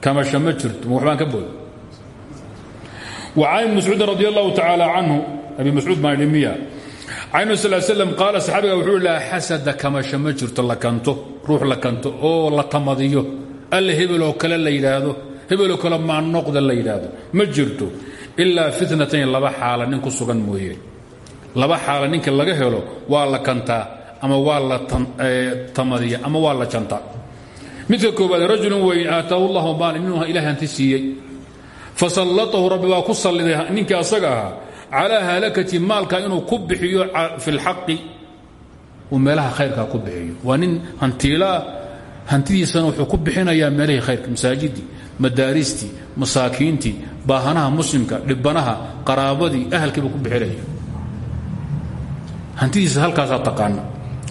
kamasha ma jirto ma waxbaan ka booda an mascuudi radi allahu tacaala canhu abi mascuud baan idhi miya caynu sal slm qaala saxaabiga wuxuu laa xasada kamasho ma jirto lakanto ruux lakanto oo la tamadiyo alla hebeloo kale la yidhaahdo hebeloo kale maanoqda la yidhaahdo ma jirto ilaa fitnatayn laba xaala nin ku sugan mooye. Laba xaala ninka laga helo waa la kantaa ama waa la tamadiya ama waa la jantaa midka koobaad rajulun weyn aataahu llahu maal inuu ilahay hanti siiyey fasallatahu rabbi baa ku salliday asaga ahaa halakati maalka inuu ku bixiyo fi lxaqi uu meelaha khayrkaa waa nin hantiilaah hantidiisana wuxuu ku bixinayaa khayrka masaajidii madaaristii masaakiintii baahanaha muslimka dhibanaha qaraabadii ahalkiiba ku bixinaya. Hantidiisa halkaasaa taqaana.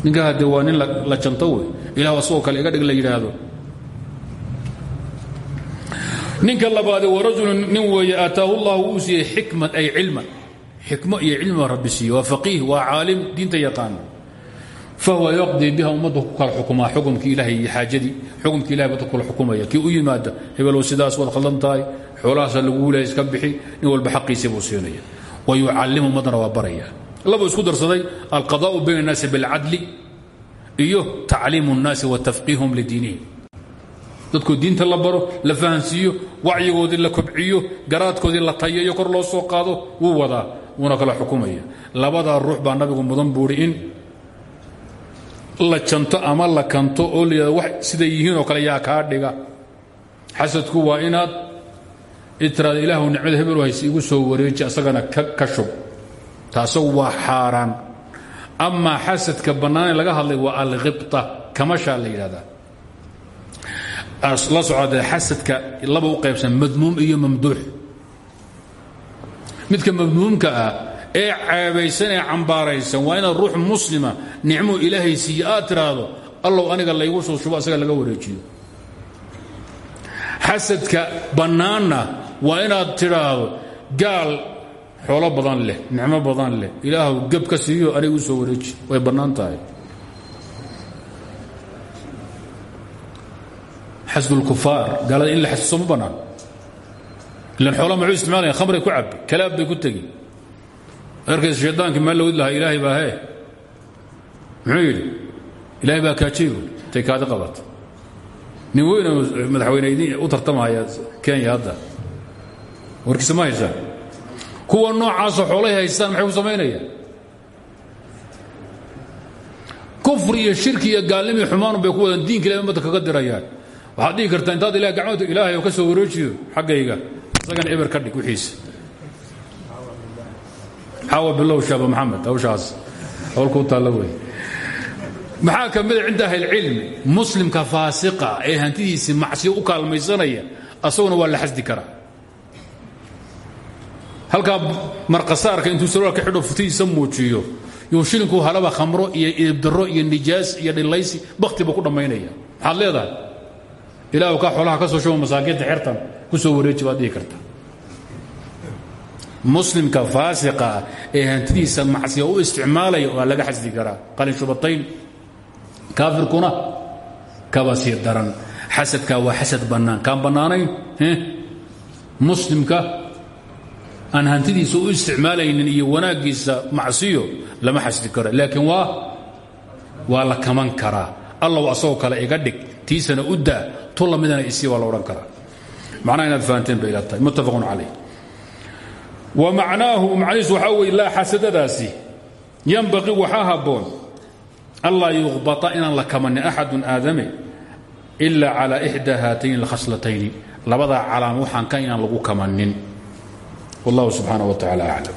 Ninkaa hadde waa nin la janto wey? Ilah asagoo dhig la yidhaahdo ninka labaad warajulun nin weeye aataahu llah wuu siiyey ay cilman xikmo iyo cilmiba rabbi siiye waa faqiih waa caalim diinta yaqaano fahuwa yaqdii biha ummadda ku kala xukumaa xukumkii ilaahay iyo xaajadii. Xukumkii ilahay ummadda kukala u yimaada hebelow sidaas waad khaldan tahay xoolahaasa laguu lehay bixi nin walba xaqiisii buu siinaya. Wa yucallimu ummaddana waa baraya. Labu isku darsaday alqadaa'u bayna annaasi bilcadli iyo tacliimu nnaasi wa tafqiihum lidiinihim dadkoo diinta la baro la fahansiiyo wacyigoodii la kobciyo garaadkoodii la tayayo kor loo soo qaado wuu wadaa wuuna kala xukumaya. Labadaa ruux baa nabigu mudan buuri in la janto ama la kanto oo la yidhado wax siday yihiin oo kale yaa kaa dhiga. Xasadku waa inaad itiraada ilaahu nicmada hebel hayse igu soo wareeji asagana ka shub. Taasagu waa xaaraan. Amaa xasadka bannaane laga hadlay waa alkhibta kamashaa la yidhahdaa la socodee xasadka laba u qaybsan madmuum iyo mamduux. Midka madmuumka ah ee ceebaysan ee cambaaraysan waa inaad ruux muslima nicmuu ilaahay siiye aad tiraahdo allow aniga laygu soo shubo asaga laga wareejiyo. Xasadka bannaanna waa inaad tidhaahdo gaal xoolo badan leh nicmo badan leh ilaahu geb ka siiyo aniga u soo wareeji way bannaan tahay xasdulkufaar gaalada in la xasuuso ma bannaan ilan xoolaa maxuu isticmaalaya? Khamray ku cabbi kalaab bay ku tegi. Arkaysa shaydaankii maa lawid lahaa ilaahay baa hee. Muxuu yidhi ilaahay baa kaajiyo intay kaadi qabata nin weyna madaxweyne idin u tartamaya kenya hadda. Warkiisa ma haysaan kuwa noocaasoo xoolay haystaan maxay ku samaynayaan kufri iyo shirki iyo gaalnimi xumaanu bay ku wadaan. Diinka ilahay ummadda kaga dirayaan waxaad dhihi kartaa intaad ilahay gacmood ilaahay ka soo wareejiyo xaggayga. Isagana eber ka dhig wixiisa. Xaawa bilow shaaba maxamed hawshaas. Howlkuu taalla wey maxaa ka mida cinda ahlilcilmi muslimka faasiqa ee hantidiisii macsiyo u kaalmaysanaya asaguna waa la xasdi karaa. Halkaa marqasaarka intuu sarwaalka xidho futihiisa muujiyo yuu shilinkuu halaba khamro iyo idibdaro iyo nijaas iyo dhilaysi bakhtiba ku dhammaynaya maxaad leedahay ilaahu kaa xoolaha ka soo shubo masaakiinta xertan ku soo wareeji baad dhihi karta. Muslimka faasiqa ee hantidiisa macsiya u isticmaalaya waa laga xasdi karaa. Qalin shubatayn kaafirkuna kaba sii daran. Xasadkaa waa xasad bannaan. Kaan bannaanayn muslimka aan hantidiisa u isticmaalaynin iyo wanaaggiisa macsiyo lama xasdi karo. Laakiin waa waa la kaman karaa. Allow asagoo kale iga dhig tiisana u daa tu lamidana isii waa la odhan karaa. Macnaha inaad fahanteen bay ila tahay. Muttafaqun calayh. Wa macnaahu macnihiisu waxaa weye laa xasadadaasi yanbaqii waxaa habboon anlaa yuqbata inaan la kamanin axadun aadame ila cala ixdaa haatayn alkhaslatayni labadaa calaamo waxaan ka inaan lagu kamanin wallahu subxaana wa tacala aclam